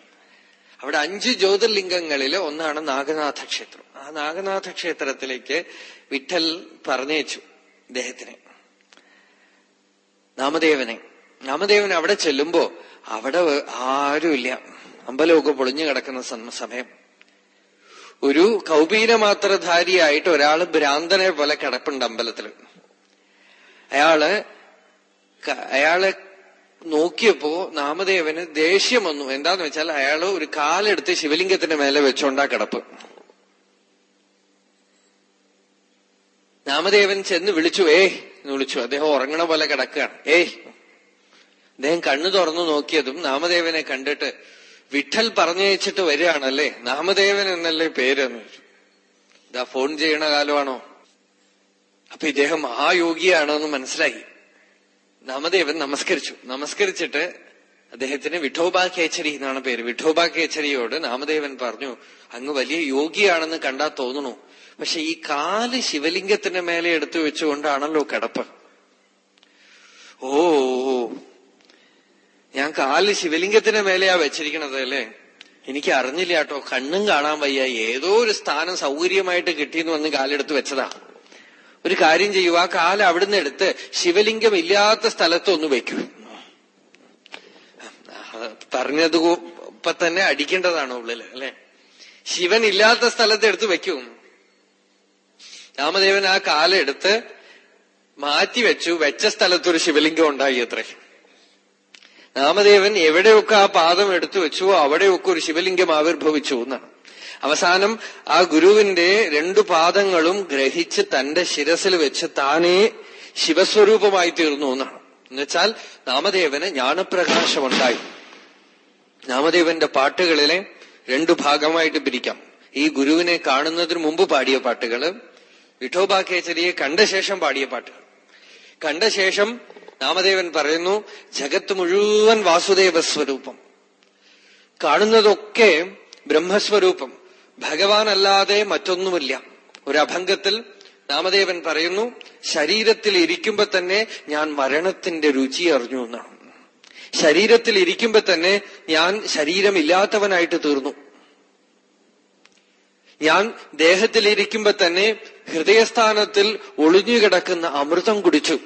അവിടെ അഞ്ച് ജ്യോതിർലിംഗങ്ങളിൽ ഒന്നാണ് നാഗനാഥ ക്ഷേത്രം ആ നാഗനാഥ ക്ഷേത്രത്തിലേക്ക് വിട്ടൽ പറഞ്ഞേച്ചു ഇദ്ദേഹത്തിനെ നാമദേവനെ. നാമദേവൻ അവിടെ ചെല്ലുമ്പോ അവിടെ ആരുമില്ല. അമ്പലമൊക്കെ പൊളിഞ്ഞു കിടക്കുന്ന സമയം. ഒരു കൗപീനമാത്രധാരിയായിട്ട് ഒരാൾ ഭ്രാന്തനെ പോലെ കിടപ്പുണ്ട് അമ്പലത്തിൽ. അയാൾ അയാളെ നോക്കിയപ്പോ നാമദേവന് ദേഷ്യം വന്നു. എന്താന്ന് വെച്ചാൽ അയാൾ ഒരു കാലെടുത്ത് ശിവലിംഗത്തിന്റെ മേലെ വെച്ചോണ്ടാ കിടപ്പ്. നാമദേവൻ ചെന്ന് വിളിച്ചു ഏയ് എന്ന് വിളിച്ചു. അദ്ദേഹം ഉറങ്ങണ പോലെ കിടക്കുകയാണ്. ഏയ് അദ്ദേഹം കണ്ണു തുറന്നു നോക്കിയതും നാമദേവനെ കണ്ടിട്ട് വിട്ടൽ പറഞ്ഞയച്ചിട്ട് വരികയാണല്ലേ? നാമദേവൻ എന്നല്ലേ പേരെന്ന്. ഇതാ ഫോൺ ചെയ്യണ കാലമാണോ? അപ്പൊ ഇദ്ദേഹം മഹായോഗിയാണെന്ന് മനസ്സിലായി. നാമദേവൻ നമസ്കരിച്ചു. നമസ്കരിച്ചിട്ട് അദ്ദേഹത്തിന് വിഠോബാ കേച്ചരി എന്നാണ് പേര്. വിഠോബ കേച്ചരിയോട് നാമദേവൻ പറഞ്ഞു അങ്ങ് വലിയ യോഗിയാണെന്ന് കണ്ടാ തോന്നുന്നു. പക്ഷെ ഈ കാൽ ശിവലിംഗത്തിന്റെ മേലെ എടുത്തു വെച്ചുകൊണ്ടാണല്ലോ കിടപ്പ്. ഓ ഞാൻ കാൽ ശിവലിംഗത്തിന്റെ മേലെയാ വെച്ചിരിക്കണത് അല്ലേ? എനിക്ക് അറിഞ്ഞില്ല കേട്ടോ. കണ്ണും കാണാൻ വയ്യ. ഏതോ ഒരു സ്ഥാനം സൗകര്യമായിട്ട് കിട്ടിയെന്ന് വന്ന് കാലെടുത്ത് വെച്ചതാ. ഒരു കാര്യം ചെയ്യൂ. ആ കാൽ അവിടുന്ന് എടുത്ത് ശിവലിംഗം ഇല്ലാത്ത സ്ഥലത്തൊന്ന് വെക്കൂ. പറഞ്ഞത് ഇപ്പൊ തന്നെ അടിക്കേണ്ടതാണോ ഉള്ളിൽ അല്ലെ? ശിവൻ ഇല്ലാത്ത സ്ഥലത്ത് എടുത്ത് വെക്കൂ. രാമദേവൻ ആ കാലെടുത്ത് മാറ്റിവെച്ചു വെച്ച സ്ഥലത്തൊരു ശിവലിംഗം ഉണ്ടായി അത്രേ. രാമദേവൻ എവിടെയൊക്കെ ആ പാദം എടുത്തു വെച്ചു അവിടെയൊക്കെ ഒരു ശിവലിംഗം ആവിർഭവിച്ചു എന്നാണ്. അവസാനം ആ ഗുരുവിന്റെ രണ്ടു പാദങ്ങളും ഗ്രഹിച്ച് തന്റെ ശിരസിൽ വെച്ച് താനേ ശിവസ്വരൂപമായി തീർന്നു എന്നാണ്. എന്നുവെച്ചാൽ നാമദേവന് ജ്ഞാനപ്രകാശമുണ്ടായി. നാമദേവന്റെ പാട്ടുകളിലെ രണ്ടു ഭാഗമായിട്ട് പിരിക്കാം. ഈ ഗുരുവിനെ കാണുന്നതിന് മുമ്പ് പാടിയ പാട്ടുകൾ വിഠോബാ കേച്ചരിയെ കണ്ട ശേഷം പാടിയ പാട്ടുകൾ കണ്ട ശേഷം നാമദേവൻ പറയുന്നു ജഗത്ത് മുഴുവൻ വാസുദേവ സ്വരൂപം. കാണുന്നതൊക്കെ ബ്രഹ്മസ്വരൂപം. ഭഗവാനല്ലാതെ മറ്റൊന്നുമില്ല. ഒരു അഭംഗത്തിൽ നാമദേവൻ പറയുന്നു ശരീരത്തിൽ ഇരിക്കുമ്പോ തന്നെ ഞാൻ മരണത്തിന്റെ രുചി അറിഞ്ഞു എന്നാണ്. ശരീരത്തിൽ ഇരിക്കുമ്പോ തന്നെ ഞാൻ ശരീരമില്ലാത്തവനായിട്ട് തീർന്നു. ഞാൻ ദേഹത്തിലിരിക്കുമ്പോ തന്നെ ഹൃദയസ്ഥാനത്തിൽ ഒളിഞ്ഞുകിടക്കുന്ന അമൃതം കുടിച്ചു.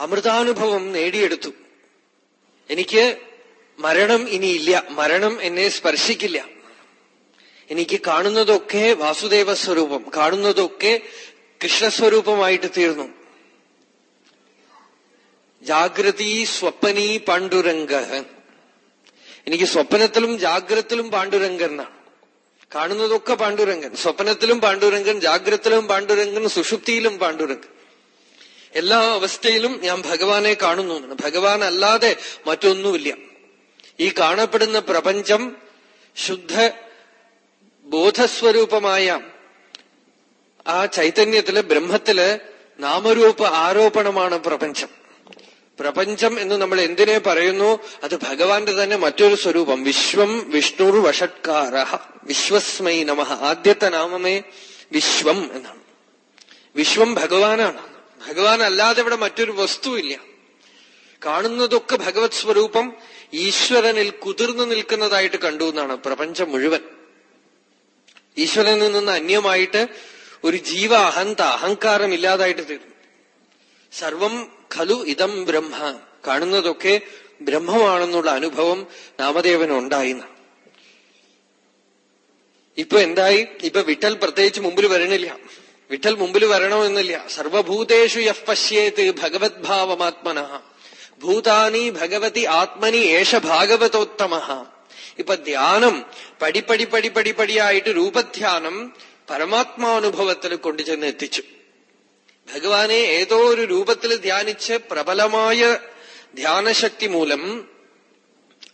അമൃതാനുഭവം നേടിയെടുത്തു. എനിക്ക് മരണം ഇനിയില്ല. മരണം എന്നെ സ്പർശിക്കില്ല. എനിക്ക് കാണുന്നതൊക്കെ വാസുദേവ സ്വരൂപം. കാണുന്നതൊക്കെ കൃഷ്ണസ്വരൂപമായിട്ട് തീർന്നു. ജാഗ്രതി സ്വപ്നീ പാണ്ഡുരംഗ. എനിക്ക് സ്വപ്നത്തിലും ജാഗ്രത്തിലും പാണ്ഡുരംഗ എന്നാണ്. കാണുന്നതൊക്കെ പാണ്ഡുരംഗൻ. സ്വപ്നത്തിലും പാണ്ഡുരംഗൻ ജാഗ്രത്തിലും പാണ്ഡുരംഗൻ സുഷുപ്തിയിലും പാണ്ഡുരംഗൻ. എല്ലാ അവസ്ഥയിലും ഞാൻ ഭഗവാനെ കാണുന്നു. ഭഗവാൻ അല്ലാതെ മറ്റൊന്നുമില്ല. ഈ കാണപ്പെടുന്ന പ്രപഞ്ചം ശുദ്ധ ബോധസ്വരൂപമായ ആ ചൈതന്യത്തിൽ ബ്രഹ്മത്തിൽ നാമരൂപ ആരോപണമാണ് പ്രപഞ്ചം. പ്രപഞ്ചം എന്ന് നമ്മൾ എന്തിനെ പറയുന്നു? അത് ഭഗവാന്റെ തന്നെ മറ്റൊരു സ്വരൂപം. വിശ്വം വിഷ്ണുർ വഷട്കാര. വിശ്വസ്മൈ നമ. ആദ്യത്തെ നാമമേ വിശ്വം എന്നാണ്. വിശ്വം ഭഗവാനാണ്. ഭഗവാൻ അല്ലാതെ ഇവിടെ മറ്റൊരു വസ്തുവില്ല. കാണുന്നതൊക്കെ ഭഗവത് സ്വരൂപം ഈശ്വരനിൽ കുതിർന്നു നിൽക്കുന്നതായിട്ട് കണ്ടു എന്നാണ് പ്രപഞ്ചം മുഴുവൻ. ഈശ്വരനിൽ നിന്ന് അന്യമായിട്ട് ഒരു ജീവ അഹന്ത അഹങ്കാരം ഇല്ലാതായിട്ട് തീർന്നു. സർവം ഖലു ഇതം ബ്രഹ്മ. കാണുന്നതൊക്കെ ബ്രഹ്മമാണെന്നുള്ള അനുഭവം നാമദേവന് നാമദേവനുണ്ടായിന്ന് ഇപ്പൊ എന്തായി? ഇപ്പൊ വിട്ടൽ പ്രത്യേകിച്ച് മുമ്പിൽ വരണില്ല. വിട്ടൽ മുമ്പിൽ വരണമെന്നില്ല. സർവഭൂതേഷു യഹ് പശ്യേത് ഭഗവത് ഭാവമാത്മന ഭൂതാനി ഭഗവതി ആത്മനി ഏഷ ഭാഗവതോത്തമ. ഇപ്പൊ ധ്യാനം പടിപ്പടി പടി പടി പടിയായിട്ട് രൂപധ്യാനം പരമാത്മാനുഭവത്തിൽ കൊണ്ടുചെന്ന് എത്തിച്ചു ഭഗവാനെ ഏതോ ഒരു രൂപത്തിൽ ധ്യാനിച്ച് പ്രബലമായ ധ്യാനശക്തി മൂലം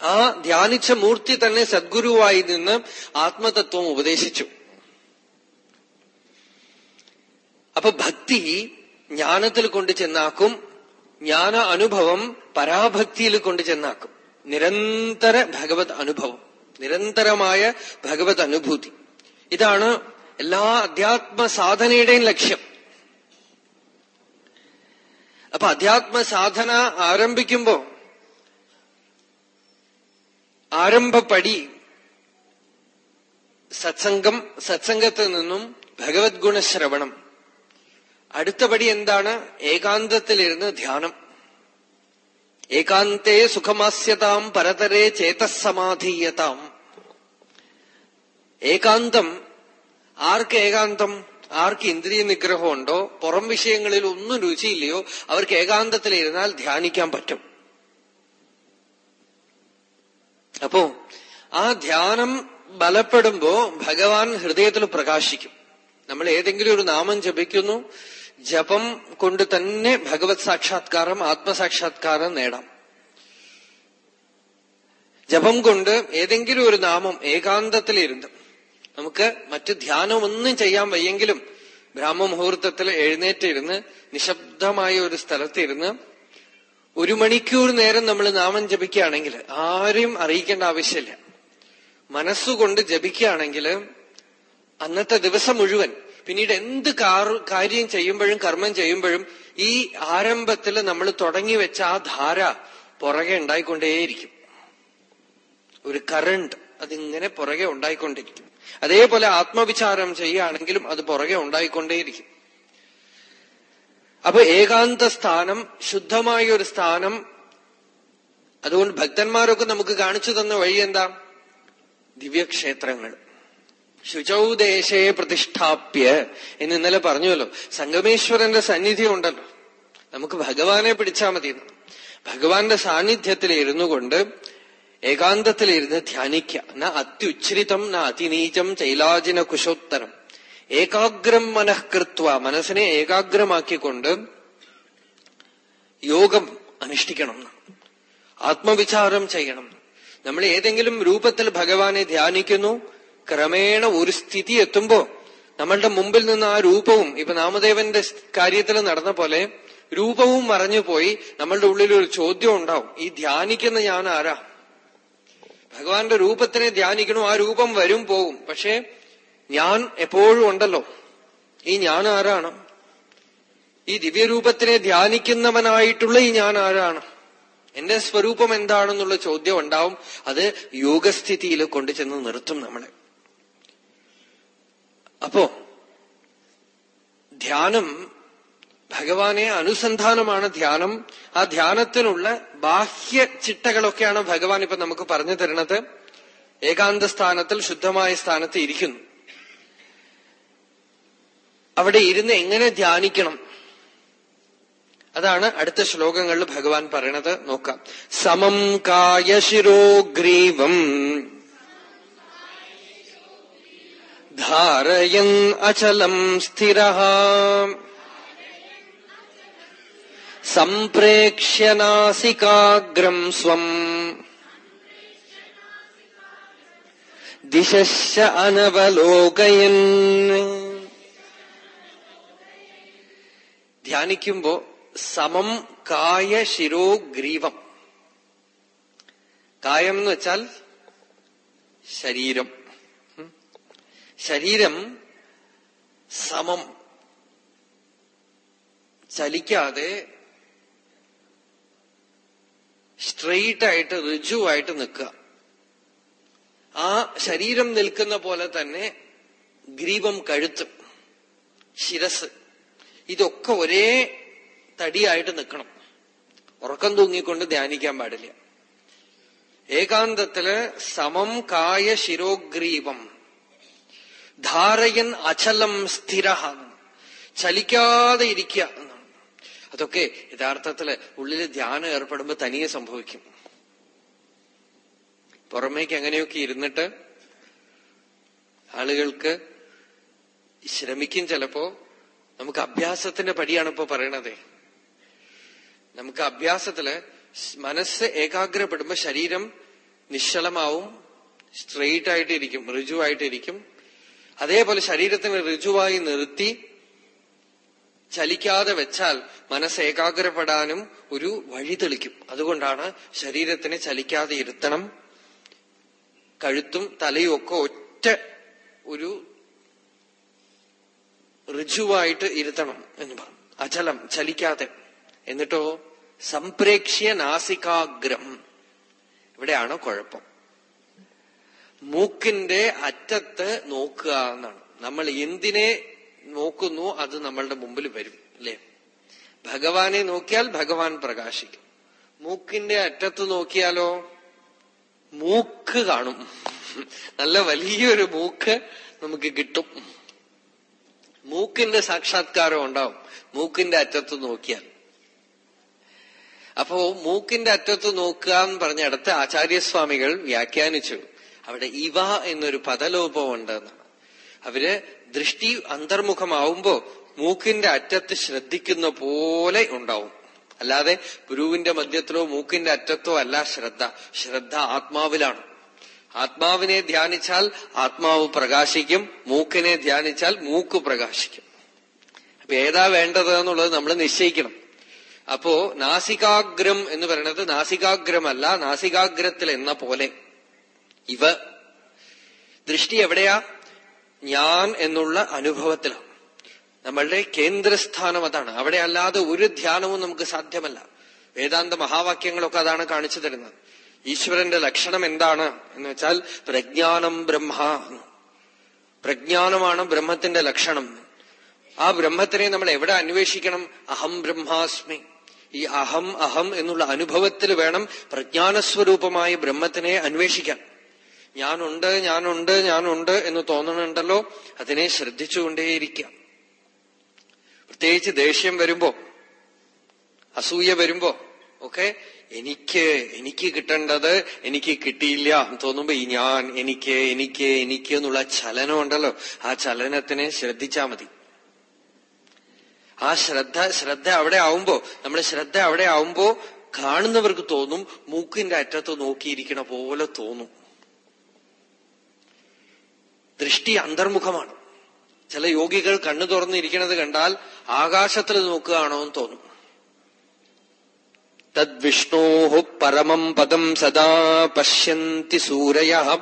ആ ധ്യാനിച്ച മൂർത്തി തന്നെ സദ്ഗുരുവായി നിന്ന് ആത്മതത്വം ഉപദേശിച്ചു. അപ്പൊ ഭക്തി ജ്ഞാനത്തിൽ കൊണ്ടു ചെന്നാക്കും ജ്ഞാന അനുഭവം പരാഭക്തിയിൽ കൊണ്ടു ചെന്നാക്കും. നിരന്തര ഭഗവത് അനുഭവം നിരന്തരമായ ഭഗവത് അനുഭൂതി. ഇതാണ് എല്ലാ അധ്യാത്മ സാധനയുടെയും ലക്ഷ്യം. അപ്പൊ അധ്യാത്മ സാധന ആരംഭിക്കുമ്പോ ആരംഭപ്പടി സത്സംഗം സത്സംഗത്തിൽ നിന്നും ഭഗവത് ഗുണശ്രവണം അടുത്തപടി എന്താണ്? ഏകാന്തത്തിലിരുന്ന് ധ്യാനം. ഏകാന്തേ സുഖമാസ്യതാം പരതരെ ചേതസമാധീയതാം ഏകാന്തം ആർക്ക് ഏകാന്തം? ആർക്ക് ഇന്ദ്രിയ നിഗ്രഹമുണ്ടോ പുറം വിഷയങ്ങളിൽ ഒന്നും രുചിയില്ലയോ അവർക്ക് ഏകാന്തത്തിലിരുന്നാൽ ധ്യാനിക്കാൻ പറ്റും. അപ്പോ ആ ധ്യാനം ബലപ്പെടുമ്പോ ഭഗവാൻ ഹൃദയത്തിൽ പ്രകാശിക്കും. നമ്മൾ ഏതെങ്കിലും ഒരു നാമം ജപിക്കുന്നു ജപം കൊണ്ട് തന്നെ ഭഗവത് സാക്ഷാത്കാരം ആത്മസാക്ഷാത്കാരം നേടാം. ജപം കൊണ്ട് ഏതെങ്കിലും ഒരു നാമം ഏകാന്തത്തിലിരുന്ന് നമുക്ക് മറ്റ് ധ്യാനമൊന്നും ചെയ്യാൻ വയ്യെങ്കിലും ബ്രാഹ്മ മുഹൂർത്തത്തിൽ എഴുന്നേറ്റിരുന്ന് നിശബ്ദമായ ഒരു സ്ഥലത്തിരുന്ന് ഒരു മണിക്കൂർ നേരം നമ്മൾ നാമം ജപിക്കുകയാണെങ്കിൽ ആരെയും അറിയിക്കേണ്ട ആവശ്യമില്ല. മനസ്സുകൊണ്ട് ജപിക്കുകയാണെങ്കിൽ അന്നത്തെ ദിവസം മുഴുവൻ പിന്നീട് എന്ത് കാര്യം ചെയ്യുമ്പോഴും കർമ്മം ചെയ്യുമ്പോഴും ഈ ആരംഭത്തിൽ നമ്മൾ തുടങ്ങി വെച്ച ആ ധാര പുറകെ ഉണ്ടായിക്കൊണ്ടേയിരിക്കും. ഒരു കറണ്ട് അതിങ്ങനെ പുറകെ ഉണ്ടായിക്കൊണ്ടിരിക്കും. അതേപോലെ ആത്മവിചാരം ചെയ്യുകയാണെങ്കിലും അത് പുറകെ ഉണ്ടായിക്കൊണ്ടേയിരിക്കും. അപ്പൊ ഏകാന്ത സ്ഥാനം ശുദ്ധമായ ഒരു സ്ഥാനം അതുകൊണ്ട് ഭക്തന്മാരൊക്കെ നമുക്ക് കാണിച്ചു തന്ന വഴി എന്താ? ദിവ്യക്ഷേത്രങ്ങൾ. ശുചൗദേശേ പ്രതിഷ്ഠാപ്യ എന്ന് ഇന്നലെ പറഞ്ഞുവല്ലോ. സംഗമേശ്വരന്റെ സന്നിധി ഉണ്ടല്ലോ. നമുക്ക് ഭഗവാനെ പിടിച്ചാൽ മതി ഭഗവാന്റെ സാന്നിധ്യത്തിൽ ഇരുന്നു കൊണ്ട് ഏകാന്തത്തിലിരുന്ന് ധ്യാനിക്കുക. ന അത്യുച്ഛ്രിതം ന അതിനീചം ചൈലാജിന കുശോത്തരം ഏകാഗ്രം മനഃകൃത്വ മനസ്സിനെ ഏകാഗ്രമാക്കിക്കൊണ്ട് യോഗം അനുഷ്ഠിക്കണം. ആത്മവിചാരം ചെയ്യണം. നമ്മൾ ഏതെങ്കിലും രൂപത്തിൽ ഭഗവാനെ ധ്യാനിക്കുന്നു ക്രമേണ ഒരു സ്ഥിതി എത്തുമ്പോ നമ്മളുടെ മുമ്പിൽ നിന്ന് ആ രൂപവും ഇപ്പൊ നാമദേവന്റെ കാര്യത്തിൽ നടന്ന പോലെ രൂപവും മറഞ്ഞുപോയി നമ്മളുടെ ഉള്ളിൽ ഒരു ചോദ്യം ഉണ്ടാവും. ഈ ധ്യാനിക്കുന്ന ഞാൻ ആരാ? ഭഗവാന്റെ രൂപത്തിനെ ധ്യാനിക്കണം ആ രൂപം വരും പോവും. പക്ഷേ ഞാൻ എപ്പോഴും ഉണ്ടല്ലോ. ഈ ഞാൻ ആരാണ്? ഈ ദിവ്യരൂപത്തിനെ ധ്യാനിക്കുന്നവനായിട്ടുള്ള ഈ ഞാൻ ആരാണ്? എന്റെ സ്വരൂപം എന്താണെന്നുള്ള ചോദ്യം ഉണ്ടാവും. അത് യോഗസ്ഥിതിയിൽ കൊണ്ടുചെന്ന് നിർത്തും നമ്മളെ. അപ്പോ ധ്യാനം ഭഗവാനെ അനുസന്ധാനമാണ് ധ്യാനം. ആ ധ്യാനത്തിനുള്ള ബാഹ്യ ചിട്ടകളൊക്കെയാണ് ഭഗവാൻ ഇപ്പൊ നമുക്ക് പറഞ്ഞു തരുന്നത്. ഏകാന്ത സ്ഥാനത്തിൽ ശുദ്ധമായ സ്ഥാനത്ത് ഇരിക്കുന്നു. അവിടെ ഇരുന്ന് എങ്ങനെ ധ്യാനിക്കണം? അതാണ് അടുത്ത ശ്ലോകങ്ങളിൽ ഭഗവാൻ പറയണത്. നോക്കാം. സമം കായശിരോഗ്രീവം ധാരയൻ അചലം സ്ഥിര സംപ്രേക്ഷ്യ നാസികാഗ്രം സ്വം. ദിശ അനവലോകയൻ. ധ്യാനിക്കുമ്പോ സമം കായ ശിരോ ഗ്രീവം. കായം എന്ന് വെച്ചാൽ ശരീരം. ശരീരം സമം. ചലിക്കാതെ സ്ട്രെയിറ്റ് ആയിട്ട് ഋജുവായിട്ട് നിൽക്കുക. ആ ശരീരം നിൽക്കുന്ന പോലെ തന്നെ ഗ്രീവം കഴുത്ത് ശിരസ് ഇതൊക്കെ ഒരേ തടിയായിട്ട് നിൽക്കണം. ഉറക്കം തൂങ്ങിക്കൊണ്ട് ധ്യാനിക്കാൻ പാടില്ല. ഏകാന്തത്തിൽ സമം കായ ശിരോഗ്രീവം ധാരയൻ അചലം സ്ഥിര ചലിക്കാതെ ഇരിക്കുക. അതൊക്കെ യഥാർത്ഥത്തിൽ ഉള്ളിൽ ധ്യാനം ഏർപ്പെടുമ്പോ തനിയെ സംഭവിക്കും. പുറമേക്ക് എങ്ങനെയൊക്കെ ഇരുന്നിട്ട് ആളുകൾക്ക് ശ്രമിക്കും ചിലപ്പോ. നമുക്ക് അഭ്യാസത്തിന്റെ പടിയാണ് ഇപ്പോ പറയണതേ. നമുക്ക് അഭ്യാസത്തിൽ മനസ്സ് ഏകാഗ്രപ്പെടുമ്പോ ശരീരം നിശ്ചലമാവും സ്ട്രെയിറ്റ് ആയിട്ടിരിക്കും ഋജുവായിട്ടിരിക്കും അതേപോലെ ശരീരത്തിന് ഋജുവായി നിർത്തി ചലിക്കാതെ വെച്ചാൽ മനസ്സ് ഏകാഗ്രപ്പെടാനും ഒരു വഴി തെളിക്കും. അതുകൊണ്ടാണ് ശരീരത്തിനെ ചലിക്കാതെ ഇരുത്തണം. കഴുത്തും തലയും ഒക്കെ ഒറ്റ ഒരു ഋജുവായിട്ട് ഇരുത്തണം എന്ന് പറഞ്ഞു. അചലം ചലിക്കാതെ. എന്നിട്ടോ സംപ്രേക്ഷ്യ നാസികാഗ്രം. ഇവിടെയാണ് കുഴപ്പം. മൂക്കിന്റെ അറ്റത്ത് നോക്കുക എന്നാണ്. നമ്മൾ എന്തിനെ നോക്കുന്നു അത് നമ്മളുടെ മുമ്പിൽ വരും അല്ലേ? ഭഗവാനെ നോക്കിയാൽ ഭഗവാൻ പ്രകാശിക്കും. മൂക്കിന്റെ അറ്റത്ത് നോക്കിയാലോ? മൂക്ക് കാണും. നല്ല വലിയൊരു മൂക്ക് നമുക്ക് കിട്ടും. മൂക്കിന്റെ സാക്ഷാത്കാരം ഉണ്ടാവും മൂക്കിന്റെ അറ്റത്ത് നോക്കിയാൽ. അപ്പോ മൂക്കിന്റെ അറ്റത്ത് നോക്കുക എന്ന് പറഞ്ഞ അടുത്ത ആചാര്യസ്വാമികൾ വ്യാഖ്യാനിച്ചു. അവിടെ ഇവ എന്നൊരു പദലോപം ഉണ്ടെന്നാണ് അവർ ദൃഷ്ടി അന്തർമുഖമാവുമ്പോ മൂക്കിന്റെ അറ്റത്ത് ശ്രദ്ധിക്കുന്ന പോലെ ഉണ്ടാവും. അല്ലാതെ ഗുരുവിന്റെ മധ്യത്തിലോ മൂക്കിന്റെ അറ്റത്തോ അല്ല ശ്രദ്ധ. ശ്രദ്ധ ആത്മാവിലാണ്. ആത്മാവിനെ ധ്യാനിച്ചാൽ ആത്മാവ് പ്രകാശിക്കും മൂക്കിനെ ധ്യാനിച്ചാൽ മൂക്ക് പ്രകാശിക്കും. അപ്പൊ ഏതാ വേണ്ടത് എന്നുള്ളത് നമ്മൾ നിശ്ചയിക്കണം. അപ്പോ നാസികാഗ്രം എന്ന് പറയുന്നത് നാസികാഗ്രമല്ല നാസികാഗ്രത്തിൽ എന്ന പോലെ. ഇവ. ദൃഷ്ടി എവിടെയാ? ഞാൻ എന്നുള്ള അനുഭവത്തിലാണ് നമ്മളുടെ കേന്ദ്രസ്ഥാനം അതാണ്. അവിടെ അല്ലാതെ ഒരു ധ്യാനവും നമുക്ക് സാധ്യമല്ല. വേദാന്ത മഹാവാക്യങ്ങളൊക്കെ അതാണ് കാണിച്ചു തരുന്നത്. ഈശ്വരന്റെ ലക്ഷണം എന്താണ് എന്ന് വെച്ചാൽ പ്രജ്ഞാനം ബ്രഹ്മ പ്രജ്ഞാനമാണ് ബ്രഹ്മത്തിന്റെ ലക്ഷണം. ആ ബ്രഹ്മത്തിനെ നമ്മൾ എവിടെ അന്വേഷിക്കണം? അഹം ബ്രഹ്മാസ്മി. ഈ അഹം അഹം എന്നുള്ള അനുഭവത്തിൽ വേണം പ്രജ്ഞാനസ്വരൂപമായ ബ്രഹ്മത്തിനെ അന്വേഷിക്കാൻ. ഞാനുണ്ട് ഞാനുണ്ട് ഞാനുണ്ട് എന്ന് തോന്നണുണ്ടല്ലോ അതിനെ ശ്രദ്ധിച്ചുകൊണ്ടേയിരിക്കാം പ്രത്യേകിച്ച് ദേഷ്യം വരുമ്പോ അസൂയ വരുമ്പോ ഒക്കെ എനിക്ക് എനിക്ക് കിട്ടേണ്ടത് എനിക്ക് കിട്ടിയില്ല എന്ന് തോന്നുമ്പോ ഈ ഞാൻ എനിക്ക് എനിക്ക് എനിക്ക് എന്നുള്ള ചലനം ഉണ്ടല്ലോ ആ ചലനത്തിനെ ശ്രദ്ധിച്ചാ മതി. ആ ശ്രദ്ധ ശ്രദ്ധ അവിടെ ആവുമ്പോ നമ്മുടെ ശ്രദ്ധ അവിടെ ആവുമ്പോ കാണുന്നവർക്ക് തോന്നും മൂക്കിന്റെ അറ്റത്ത് നോക്കിയിരിക്കണ പോലെ തോന്നും. ദൃഷ്ടി അന്തർമുഖമാണ്. ചില യോഗികൾ കണ്ണു തുറന്നിരിക്കുന്നത് കണ്ടാൽ ആകാശത്തിൽ നോക്കുകയാണോ എന്ന് തോന്നും. തദ്വിഷ്ണോ പരമം പദം സദാ പശ്യന്തി സൂരയ.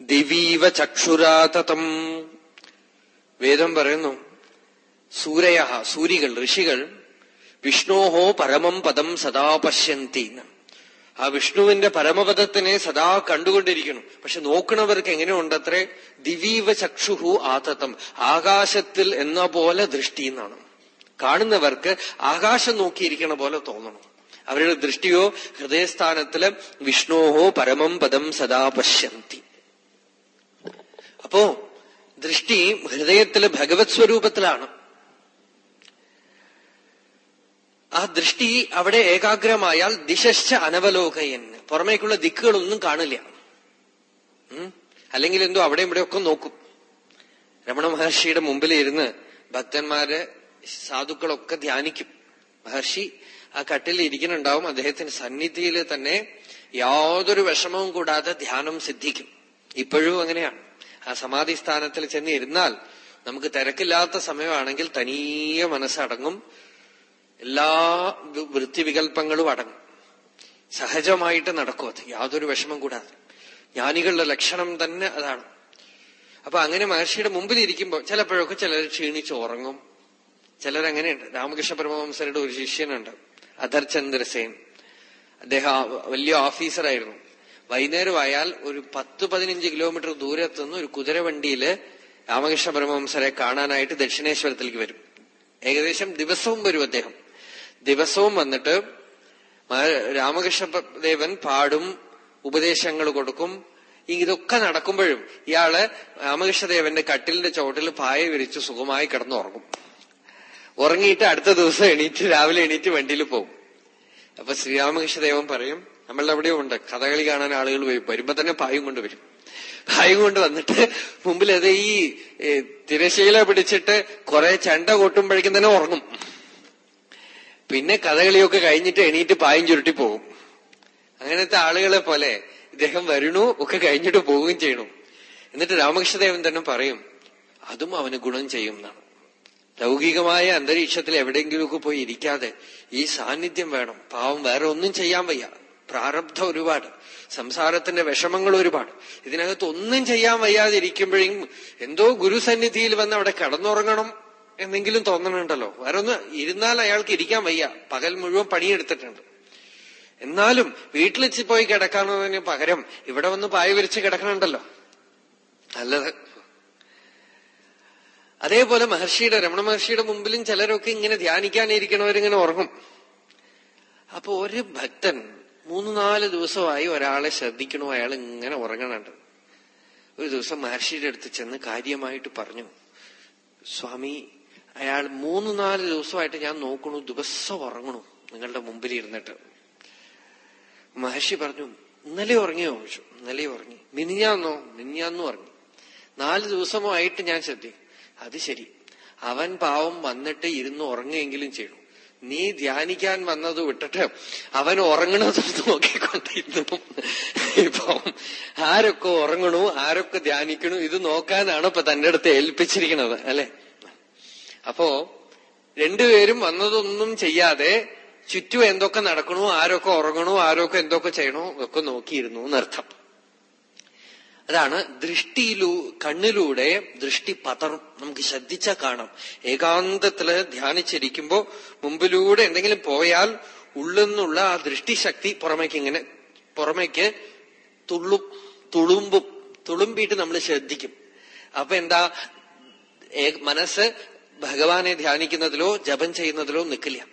ദിവീവ ചക്ഷുരാതം വേദം പറയുന്നു സൂരയ സൂരികൾ ഋഷികൾ വിഷ്ണോഹോ പരമം പദം സദാ പശ്യന്തി ആ വിഷ്ണുവിന്റെ പരമപദത്തിനെ സദാ കണ്ടുകൊണ്ടിരിക്കുന്നു. പക്ഷെ നോക്കണവർക്ക് എങ്ങനെയുണ്ടത്രേ? ദിവീവ ചക്ഷുഹു ആതത്തം ആകാശത്തിൽ എന്ന പോലെ ദൃഷ്ടി എന്നാണ്. കാണുന്നവർക്ക് ആകാശം നോക്കിയിരിക്കണ പോലെ തോന്നണം. അവരുടെ ദൃഷ്ടിയോ ഹൃദയസ്ഥാനത്തിൽ വിഷ്ണോഹോ പരമം പദം സദാ പശ്യന്തി. അപ്പോ ദൃഷ്ടി ഹൃദയത്തിൽ ഭഗവത് സ്വരൂപത്തിലാണ്. ആ ദൃഷ്ടി അവിടെ ഏകാഗ്രമായാൽ ദിശശ്ച അനവലോകയൻ. പുറമേക്കുള്ള ദിക്കുകളൊന്നും കാണില്ല. അല്ലെങ്കിൽ എന്തോ അവിടെ ഇവിടെ ഒക്കെ നോക്കും. രമണ മഹർഷിയുടെ മുമ്പിൽ ഇരുന്ന് ഭക്തന്മാര് സാധുക്കളൊക്കെ ധ്യാനിക്കും. മഹർഷി ആ കട്ടിൽ ഇരിക്കുന്നുണ്ടാവും. അദ്ദേഹത്തിന്റെ സന്നിധിയിൽ തന്നെ യാതൊരു വിഷമവും കൂടാതെ ധ്യാനം സിദ്ധിക്കും. ഇപ്പോഴും അങ്ങനെയാണ്. ആ സമാധി സ്ഥാനത്തിൽ ചെന്ന് ഇരുന്നാൽ നമുക്ക് തിരക്കില്ലാത്ത സമയമാണെങ്കിൽ തനിയെ മനസ്സടങ്ങും. എല്ലാ വൃത്തിവികല്പങ്ങളും അടങ്ങും. സഹജമായിട്ട് നടക്കും അത്. യാതൊരു വിഷമം കൂടാതെ. ജ്ഞാനികളുടെ ലക്ഷണം തന്നെ അതാണ്. അപ്പൊ അങ്ങനെ മഹർഷിയുടെ മുമ്പിൽ ഇരിക്കുമ്പോൾ ചിലപ്പോഴൊക്കെ ചിലർ ക്ഷീണിച്ച് ഉറങ്ങും. ചിലരങ്ങനെയുണ്ട്. രാമകൃഷ്ണ പരമവംസരുടെ ഒരു ശിഷ്യനുണ്ട് അധർ ചന്ദ്രസേൻ അദ്ദേഹം വലിയ ഓഫീസറായിരുന്നു വൈകുന്നേരമായാൽ ഒരു പത്ത് പതിനഞ്ച് കിലോമീറ്റർ ദൂരത്തുനിന്ന് ഒരു കുതിരവണ്ടിയിൽ രാമകൃഷ്ണ പരമവംസരെ കാണാനായിട്ട് ദക്ഷിണേശ്വരത്തിലേക്ക് വരും. ഏകദേശം ദിവസവും വരും അദ്ദേഹം. ദിവസവും വന്നിട്ട് രാമകൃഷ്ണദേവൻ പാടും ഉപദേശങ്ങൾ കൊടുക്കും. ഇതൊക്കെ നടക്കുമ്പോഴും ഇയാൾ രാമകൃഷ്ണദേവന്റെ കട്ടിലിന്റെ ചോട്ടിൽ പായ വിരിച്ച് സുഖമായി കിടന്നുറങ്ങും. ഉറങ്ങിയിട്ട് അടുത്ത ദിവസം എണീറ്റ് രാവിലെ എണീറ്റ് വണ്ടിയിൽ പോകും അപ്പൊ ശ്രീരാമകൃഷ്ണദേവൻ പറയും നമ്മളുടെ എവിടെയോ ഉണ്ട്. കഥകളി കാണാൻ ആളുകൾ വരും. വരുമ്പോ തന്നെ പായും കൊണ്ടുവരും പായും കൊണ്ട് വന്നിട്ട് മുമ്പിൽ അത് ഈ തിരശീല പിടിച്ചിട്ട് കുറെ ചണ്ട കൊട്ടുമ്പോഴേക്കും തന്നെ ഉറങ്ങും. പിന്നെ കഥകളിയൊക്കെ കഴിഞ്ഞിട്ട് എണീറ്റ് പായും ചുരുട്ടി പോകും. അങ്ങനത്തെ ആളുകളെ പോലെ ഇദ്ദേഹം വരണു ഒക്കെ കഴിഞ്ഞിട്ട് പോവുകയും ചെയ്യണു. എന്നിട്ട് രാമകൃഷ്ണദേവൻ തന്നെ പറയും അതും അവന് ഗുണം ചെയ്യും എന്നാണ്. ലൗകികമായ അന്തരീക്ഷത്തിൽ എവിടെയെങ്കിലുമൊക്കെ പോയി ഇരിക്കാതെ ഈ സാന്നിധ്യം വേണം. പാവം വേറെ ഒന്നും ചെയ്യാൻ വയ്യ. പ്രാരബ്ധ ഒരുപാട്. സംസാരത്തിന്റെ വിഷമങ്ങൾ ഒരുപാട്. ഇതിനകത്ത് ഒന്നും ചെയ്യാൻ വയ്യാതിരിക്കുമ്പോഴേ എന്തോ ഗുരുസന്നിധിയിൽ വന്ന് അവിടെ കിടന്നുറങ്ങണം. എന്നെങ്കിലും തോന്നണുണ്ടല്ലോ. വേറെ ഒന്ന് ഇരുന്നാൽ അയാൾക്ക് ഇരിക്കാൻ വയ്യ. പകൽ മുഴുവൻ പണിയെടുത്തിട്ടുണ്ട്. എന്നാലും വീട്ടിൽ പോയി കിടക്കാനുള്ളതിന് പകരം ഇവിടെ വന്ന് പായ വിരിച്ച് കിടക്കണുണ്ടല്ലോ. നല്ലത്. അതേപോലെ മഹർഷിയുടെ രമണ മഹർഷിയുടെ മുമ്പിലും ചിലരൊക്കെ ഇങ്ങനെ ധ്യാനിക്കാനിരിക്കണവരിങ്ങനെ ഉറങ്ങും. അപ്പൊ ഒരു ഭക്തൻ മൂന്ന് നാല് ദിവസമായി ഒരാളെ ശ്രദ്ധിക്കണോ അയാൾ ഇങ്ങനെ ഉറങ്ങണുണ്ട്. ഒരു ദിവസം മഹർഷിയുടെ അടുത്ത് ചെന്ന് കാര്യമായിട്ട് പറഞ്ഞു. സ്വാമി അയാൾ മൂന്ന് നാല് ദിവസമായിട്ട് ഞാൻ നോക്കണു ദിവസം ഉറങ്ങണു നിങ്ങളുടെ മുമ്പിൽ ഇരുന്നിട്ട്. മഹർഷി പറഞ്ഞു ഇന്നലെ ഉറങ്ങിയോ? ചോദിച്ചു. ഇന്നലെ ഉറങ്ങി. മിനിഞ്ഞാന്നോ? മിനിഞ്ഞാന്നു ഉറങ്ങി. നാല് ദിവസമോ ആയിട്ട് ഞാൻ ശ്രദ്ധി. അത് ശരി. അവൻ പാവം വന്നിട്ട് ഇരുന്ന് ഉറങ്ങുകയെങ്കിലും ചെയ്യണം നീ ധ്യാനിക്കാൻ വന്നത് വിട്ടിട്ട് അവൻ ഉറങ്ങണത് നോക്കിക്കൊണ്ടിരുന്നു. ഇപ്പം ആരൊക്കെ ഉറങ്ങണു ആരൊക്കെ ധ്യാനിക്കണു ഇത് നോക്കാനാണ് ഇപ്പൊ തന്റെ അടുത്ത് ഏൽപ്പിച്ചിരിക്കുന്നത് അല്ലെ? അപ്പോ രണ്ടുപേരും വന്നതൊന്നും ചെയ്യാതെ ചുറ്റും എന്തൊക്കെ നടക്കണു ആരൊക്കെ ഉറങ്ങണു ആരൊക്കെ എന്തൊക്കെ ചെയ്യണോ ഒക്കെ നോക്കിയിരുന്നു എന്നർത്ഥം. അതാണ് ദൃഷ്ടിയിലൂ കണ്ണിലൂടെ ദൃഷ്ടി പതറും. നമുക്ക് ശ്രദ്ധിച്ചാൽ കാണാം. ഏകാന്തത്തിൽ ധ്യാനിച്ചിരിക്കുമ്പോ മുമ്പിലൂടെ എന്തെങ്കിലും പോയാൽ ഉള്ളിന്നുള്ള ആ ദൃഷ്ടിശക്തി പുറമേക്ക് ഇങ്ങനെ പുറമേക്ക് തുള്ളും തുളുമ്പും തുളുമ്പിയിട്ട് നമ്മൾ ശ്രദ്ധിക്കും. അപ്പൊ എന്താ മനസ്സ് ഭഗവാനെ ധ്യാനിക്കുന്നതിലോ ജപം ചെയ്യുന്നതിലോ നിൽക്കില്ല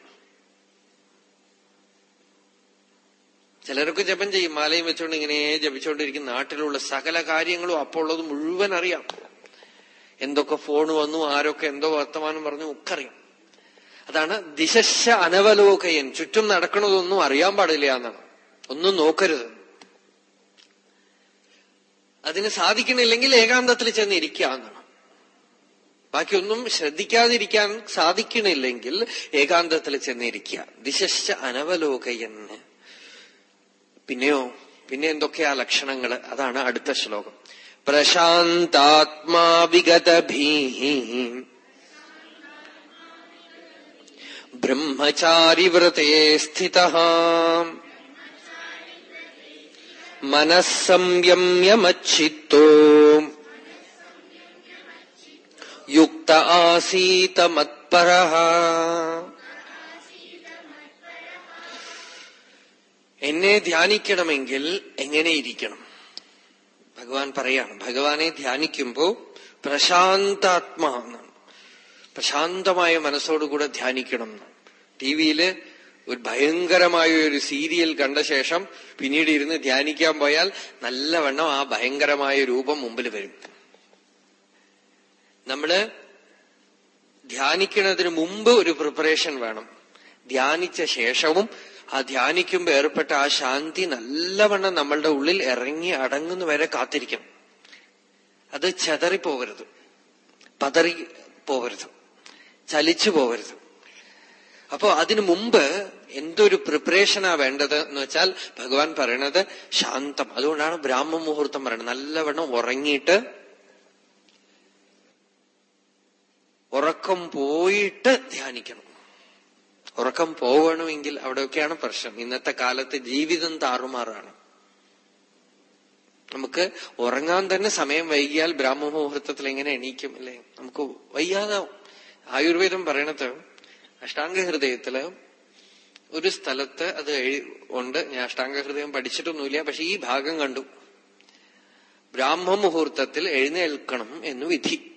ചിലരൊക്കെ ജപം ചെയ്യും മാലയും വെച്ചുകൊണ്ട് ഇങ്ങനെ ജപിച്ചുകൊണ്ടിരിക്കും നാട്ടിലുള്ള സകല കാര്യങ്ങളും അപ്പോൾ ഉള്ളത് മുഴുവൻ അറിയാം. എന്തൊക്കെ ഫോൺ വന്നു ആരൊക്കെ എന്തോ വർത്തമാനം പറഞ്ഞു ഒക്കെ അറിയാം. അതാണ് ദിശശ അനവലോകയൻ. ചുറ്റും നടക്കണതൊന്നും അറിയാൻ പാടില്ല എന്നാണ്. ഒന്നും നോക്കരുത്. അതിന് സാധിക്കണില്ലെങ്കിൽ ഏകാന്തത്തിൽ ചെന്ന് ഇരിക്കുക എന്നാണ്. ബാക്കിയൊന്നും ശ്രദ്ധിക്കാതിരിക്കാൻ സാധിക്കണില്ലെങ്കിൽ ഏകാന്തത്തിൽ ചെന്നിരിക്കുക. ദിശശ്ച അനവലോകയെന്ന് പിന്നെയോ പിന്നെ എന്തൊക്കെയാ ലക്ഷണങ്ങൾ? അതാണ് അടുത്ത ശ്ലോകം. പ്രശാന്താത്മാ വിഗതഭീ ബ്രഹ്മചാരിവ്രതേ സ്ഥിത. മനസ്സംയമ്യമച്ചിത്തോ ആസീത മത്പര എന്നെ ധ്യാനിക്കണമെങ്കിൽ എങ്ങനെയിരിക്കണം? ഭഗവാൻ പറയാണ് ഭഗവാനെ ധ്യാനിക്കുമ്പോ പ്രശാന്താത്മാ പ്രശാന്തമായ മനസ്സോടുകൂടെ ധ്യാനിക്കണം ടി വിയിൽ ഒരു ഭയങ്കരമായ ഒരു സീരിയൽ കണ്ട ശേഷം പിന്നീട് ഇരുന്ന് ധ്യാനിക്കാൻ പോയാൽ നല്ലവണ്ണം ആ ഭയങ്കരമായ രൂപം മുമ്പിൽ വരും. നമ്മൾ ധ്യാനിക്കുന്നതിന് മുമ്പ് ഒരു പ്രിപ്പറേഷൻ വേണം. ധ്യാനിച്ച ശേഷവും ആ ധ്യാനിക്കുമ്പോൾ ഏർപ്പെട്ട ആ ശാന്തി നല്ലവണ്ണം നമ്മളുടെ ഉള്ളിൽ ഇറങ്ങി അടങ്ങുന്ന വരെ കാത്തിരിക്കണം. അത് ചെതറിപ്പോകരുത് പതറി പോകരുത്. ചലിച്ചു പോകരുത്. അപ്പോ അതിനു മുമ്പ് എന്തൊരു പ്രിപ്പറേഷനാ വേണ്ടത് എന്ന് വെച്ചാൽ ഭഗവാൻ പറയണത് ശാന്തം. അതുകൊണ്ടാണ് ബ്രാഹ്മ മുഹൂർത്തം പറയുന്നത്. നല്ലവണ്ണം ഉറങ്ങിയിട്ട് ഉറക്കം പോയിട്ട് ധ്യാനിക്കണം. ഉറക്കം പോകണമെങ്കിൽ അവിടെയൊക്കെയാണ് പ്രശ്നം. ഇന്നത്തെ കാലത്ത് ജീവിതം താറുമാറാണ്. നമുക്ക് ഉറങ്ങാൻ തന്നെ സമയം വൈകിയാൽ ബ്രാഹ്മമുഹൂർത്തത്തിൽ എങ്ങനെ എണീക്കും അല്ലെ? നമുക്ക് വയ്യാതാവും ആയുർവേദം പറയണത് അഷ്ടാംഗ ഹൃദയത്തിൽ ഒരു സ്ഥലത്ത് അത് ഉണ്ട്. ഞാൻ അഷ്ടാംഗ ഹൃദയം പഠിച്ചിട്ടൊന്നുമില്ല പക്ഷെ ഈ ഭാഗം കണ്ടു. ബ്രാഹ്മമുഹൂർത്തത്തിൽ എഴുന്നേൽക്കണം എന്ന് വിധി.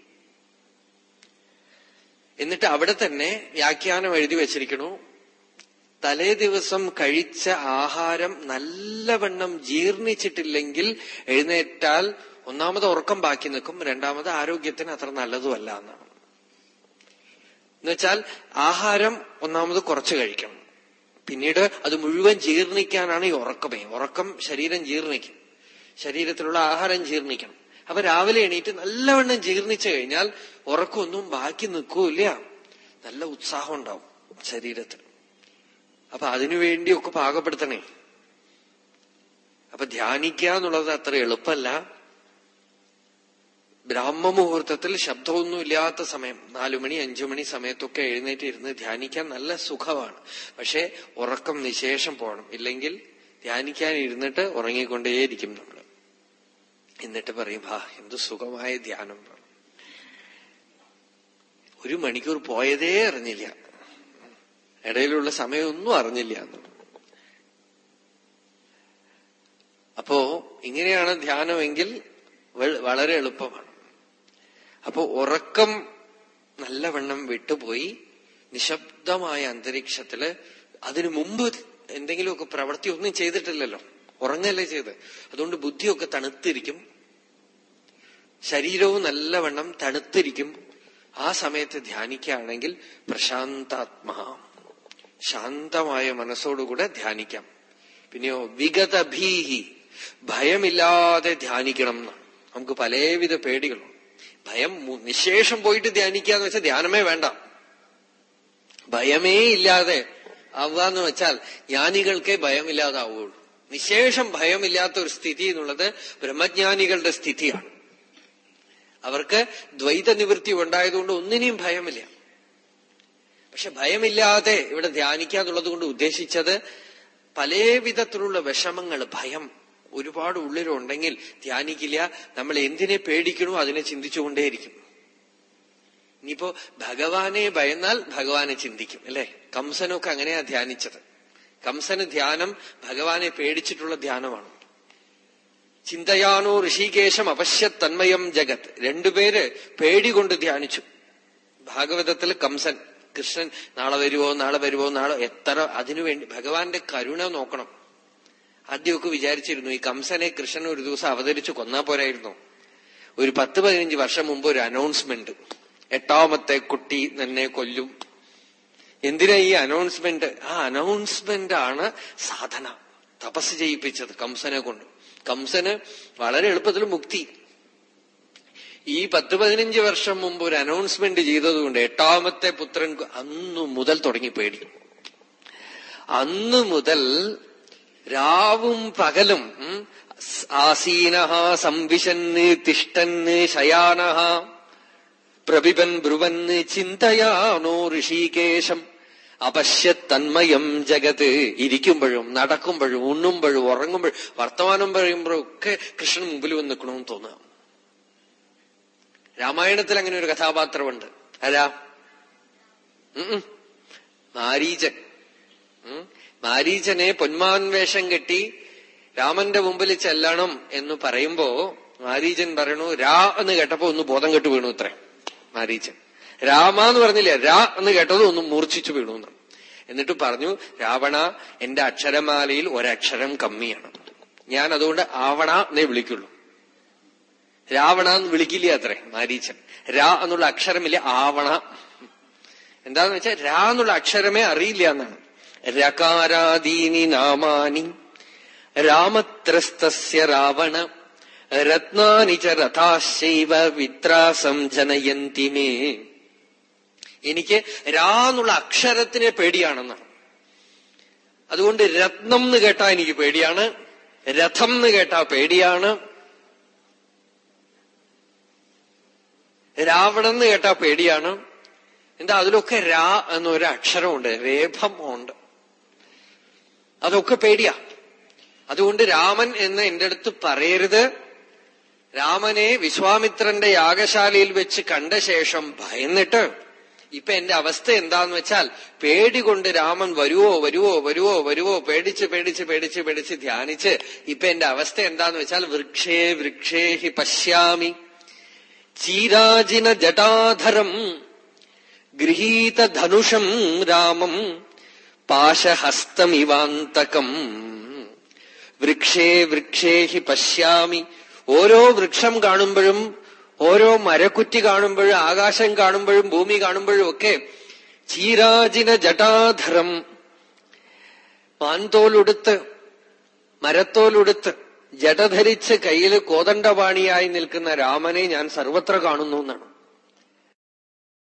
എന്നിട്ട് അവിടെ തന്നെ വ്യാഖ്യാനം എഴുതി വെച്ചിരിക്കണു തലേ ദിവസം കഴിച്ച ആഹാരം നല്ലവണ്ണം ജീർണിച്ചിട്ടില്ലെങ്കിൽ എഴുന്നേറ്റാൽ ഒന്നാമത് ഉറക്കം ബാക്കി നിൽക്കും രണ്ടാമത് ആരോഗ്യത്തിന് അത്ര നല്ലതുമല്ല എന്നാണ്. എന്നുവെച്ചാൽ ആഹാരം ഒന്നാമത് കുറച്ച് കഴിക്കണം. പിന്നീട് അത് മുഴുവൻ ജീർണിക്കാനാണ് ഈ ഉറക്കമേ. ഉറക്കം ശരീരം ജീർണിക്കും. ശരീരത്തിലുള്ള ആഹാരം ജീർണിക്കണം. അപ്പൊ രാവിലെ എണീറ്റ് നല്ലവണ്ണം ജീർണിച്ചു കഴിഞ്ഞാൽ ഉറക്കമൊന്നും ബാക്കി നിൽക്കൂല നല്ല ഉത്സാഹം ഉണ്ടാവും ശരീരത്തിൽ. അപ്പൊ അതിനുവേണ്ടിയൊക്കെ പാകപ്പെടുത്തണേ. അപ്പൊ ധ്യാനിക്കുക എന്നുള്ളത് അത്ര എളുപ്പമല്ല. ബ്രാഹ്മമുഹൂർത്തത്തിൽ ശബ്ദമൊന്നുമില്ലാത്ത സമയം നാലുമണി അഞ്ചുമണി സമയത്തൊക്കെ എഴുന്നേറ്റ് ഇരുന്ന് ധ്യാനിക്കാൻ നല്ല സുഖമാണ്. പക്ഷെ ഉറക്കം നിശേഷം പോകണം. ഇല്ലെങ്കിൽ ധ്യാനിക്കാൻ ഇരുന്നിട്ട് ഉറങ്ങിക്കൊണ്ടേയിരിക്കും നമ്മൾ എന്നിട്ട് പറയും ആ എന്ത് സുഖമായ ധ്യാനം. ഒരു മണിക്കൂർ പോയതേ അറിഞ്ഞില്ല. ഇടയിലുള്ള സമയമൊന്നും അറിഞ്ഞില്ല അപ്പോ ഇങ്ങനെയാണ് ധ്യാനമെങ്കിൽ വളരെ എളുപ്പമാണ്. അപ്പോ ഉറക്കം നല്ലവണ്ണം വിട്ടുപോയി നിശബ്ദമായ അന്തരീക്ഷത്തിൽ അതിനു മുമ്പ് എന്തെങ്കിലുമൊക്കെ പ്രവൃത്തി ഒന്നും ചെയ്തിട്ടില്ലല്ലോ. ഉറങ്ങല്ലേ ചെയ്ത് അതുകൊണ്ട് ബുദ്ധിയൊക്കെ തണുത്തിരിക്കും. ശരീരവും നല്ലവണ്ണം തണുത്തിരിക്കും. ആ സമയത്ത് ധ്യാനിക്കുകയാണെങ്കിൽ പ്രശാന്താത്മഹ ശാന്തമായ മനസ്സോടുകൂടെ ധ്യാനിക്കാം. പിന്നെയോ വിഗതഭീഹി. ഭയമില്ലാതെ ധ്യാനിക്കണം എന്നാണ് നമുക്ക് പലവിധ പേടികളും ഭയം നിശേഷം പോയിട്ട് ധ്യാനിക്കുക എന്ന് വെച്ചാൽ ധ്യാനമേ വേണ്ട. ഭയമേ ഇല്ലാതെ ആവുക എന്ന് വെച്ചാൽ ജ്ഞാനികൾക്കേ ഭയമില്ലാതാവുകയുള്ളൂ. നിശേഷം ഭയമില്ലാത്ത ഒരു സ്ഥിതി എന്നുള്ളത് ബ്രഹ്മജ്ഞാനികളുടെ സ്ഥിതിയാണ്. അവർക്ക് ദ്വൈത നിവൃത്തി ഉണ്ടായതുകൊണ്ട് ഒന്നിനെയും ഭയമില്ല. പക്ഷെ ഭയമില്ലാതെ ഇവിടെ ധ്യാനിക്കുക എന്നുള്ളത് കൊണ്ട് ഉദ്ദേശിച്ചത് പല വിധത്തിലുള്ള വിഷമങ്ങൾ ഭയം ഒരുപാട് ഉള്ളിലുണ്ടെങ്കിൽ ധ്യാനിക്കില്ല. നമ്മൾ എന്തിനെ പേടിക്കണോ അതിനെ ചിന്തിച്ചുകൊണ്ടേയിരിക്കും. ഇനിയിപ്പോ ഭഗവാനെ ഭയന്നാൽ ഭഗവാനെ ചിന്തിക്കും അല്ലെ? കംസനൊക്കെ അങ്ങനെയാ ധ്യാനിച്ചത്. കംസന് ധ്യാനം ഭഗവാനെ പേടിച്ചിട്ടുള്ള ധ്യാനമാണ്. ചിന്തയാണോ ഋഷികേശം അവശ്യ തന്മയം ജഗത്. രണ്ടുപേര് പേടികൊണ്ട് ധ്യാനിച്ചു. ഭാഗവതത്തിൽ കംസൻ കൃഷ്ണൻ നാളെ വരുവോ നാളെ വരുവോ നാളെ എത്ര അതിനുവേണ്ടി ഭഗവാന്റെ കരുണ നോക്കണം. ആദ്യമൊക്കെ വിചാരിച്ചിരുന്നു ഈ കംസനെ കൃഷ്ണൻ ഒരു ദിവസം അവതരിച്ചു കൊന്നാ പോരായിരുന്നു. ഒരു പത്ത് പതിനഞ്ച് വർഷം മുമ്പ് ഒരു അനൗൺസ്മെന്റ് എട്ടാമത്തെ കുട്ടി നിന്നെ കൊല്ലും. എന്തിനാ ഈ അനൗൺസ്മെന്റ് ആ അനൗൺസ്മെന്റ് ആണ് സാധന. തപസ് ചെയ്യിപ്പിച്ചത് കംസനെ കൊണ്ട്. കംസന് വളരെ എളുപ്പത്തിൽ മുക്തി. ഈ പത്ത് പതിനഞ്ച് വർഷം മുമ്പ് ഒരു അനൗൺസ്മെന്റ് ചെയ്തതുകൊണ്ട് എട്ടാമത്തെ പുത്രൻ അന്നു മുതൽ തുടങ്ങി പേടി. അന്നു മുതൽ രാവും പകലും ആസീന സംവിശന്ന് തിഷ്ടന്ന് ശയാന പ്രഭിപൻ ബ്രുവന്ന് ചിന്തയാനോ ഋഷികേശം. അപശ്യത്തന്മയം ജഗത്. ഇരിക്കുമ്പോഴും നടക്കുമ്പോഴും ഉണ്ണുമ്പോഴും ഉറങ്ങുമ്പോഴും വർത്തമാനം പറയുമ്പോഴും ഒക്കെ കൃഷ്ണൻ മുമ്പിൽ വന്ന് നിൽക്കണമെന്ന് തോന്നുക. രാമായണത്തിൽ അങ്ങനെ ഒരു കഥാപാത്രമുണ്ട്. ആരാ? മാരീചൻ മാരീചനെ പൊന്മാൻ വേഷം കെട്ടി രാമന്റെ മുമ്പിൽ ചെല്ലണം എന്ന് പറയുമ്പോ മാരീചൻ പറയണു രാ എന്ന് കേട്ടപ്പോ ഒന്ന് ബോധം കെട്ടു വീണു ഇത്രേ മാരീചൻ രാമ എന്ന് പറഞ്ഞില്ല? രാ എന്ന് കേട്ടത് ഒന്ന് മൂർച്ഛിച്ചു വീണു എന്ന് എന്നിട്ട് പറഞ്ഞു രാവണ എന്റെ അക്ഷരമാലയിൽ ഒരക്ഷരം കമ്മിയാണ്. ഞാൻ അതുകൊണ്ട് ആവണ എന്നേ വിളിക്കുള്ളൂ. രാവണ എന്ന് വിളിക്കില്ല അത്രേ? മാരീച്ചൻ. രാ എന്നുള്ള അക്ഷരമില്ല ആവണ? എന്താന്ന് വെച്ചാൽ രാ എന്നുള്ള അക്ഷരമേ അറിയില്ല എന്നാണ്. രകാരാദീനി നാമാനി രാമത്രസ്തസ്യ രാവണ രത്നാനി ച രഥാശൈവ വിത്രാസം ജനയന്തി മേ. എനിക്ക് രാ എന്നുള്ള അക്ഷരത്തിനെ പേടിയാണെന്നാണ്. അതുകൊണ്ട് രത്നം എന്ന് കേട്ടാ എനിക്ക് പേടിയാണ്. രഥം എന്ന് കേട്ടാ പേടിയാണ്. രാവണം എന്ന് കേട്ടാ പേടിയാണ്. എന്താ അതിലൊക്കെ രാ എന്നൊരു അക്ഷരമുണ്ട് രേഭം ഉണ്ട്. അതൊക്കെ പേടിയാ. അതുകൊണ്ട് രാമൻ എന്ന് എന്റെ അടുത്ത് പറയരുത്. രാമനെ വിശ്വാമിത്രന്റെ യാഗശാലയിൽ വെച്ച് കണ്ട ശേഷം ഭയന്നിട്ട് ഇപ്പൊ എന്റെ അവസ്ഥ എന്താന്ന് വെച്ചാൽ പേടി കൊണ്ട് രാമൻ വരുവോ വരുവോ വരുവോ വരുവോ പേടിച്ച് പേടിച്ച് പേടിച്ച് പേടിച്ച് ധ്യാനിച്ച് ഇപ്പൊ എന്റെ അവസ്ഥ എന്താന്ന് വെച്ചാൽ വൃക്ഷേ വൃക്ഷേ ഹി പശ്യാമി. ചീരാജിന ജടാധരം ഗൃഹീത ധനുഷം രാമം പാശഹസ്തമിവാന്തകം. വൃക്ഷേ വൃക്ഷേ ഹി പശ്യാമി. ഓരോ വൃക്ഷം കാണുമ്പോഴും ഓരോ മരക്കുറ്റി കാണുമ്പോഴും ആകാശം കാണുമ്പോഴും ഭൂമി കാണുമ്പോഴും ഒക്കെ ചീരാജിന ജടാധരം. മാൻതോലുടുത്ത് മരത്തോലുടുത്ത് ജടധരിച്ച് കയ്യിൽ കോതണ്ടപാണിയായി നിൽക്കുന്ന രാമനെ ഞാൻ സർവത്ര കാണുന്നു എന്നാണ്.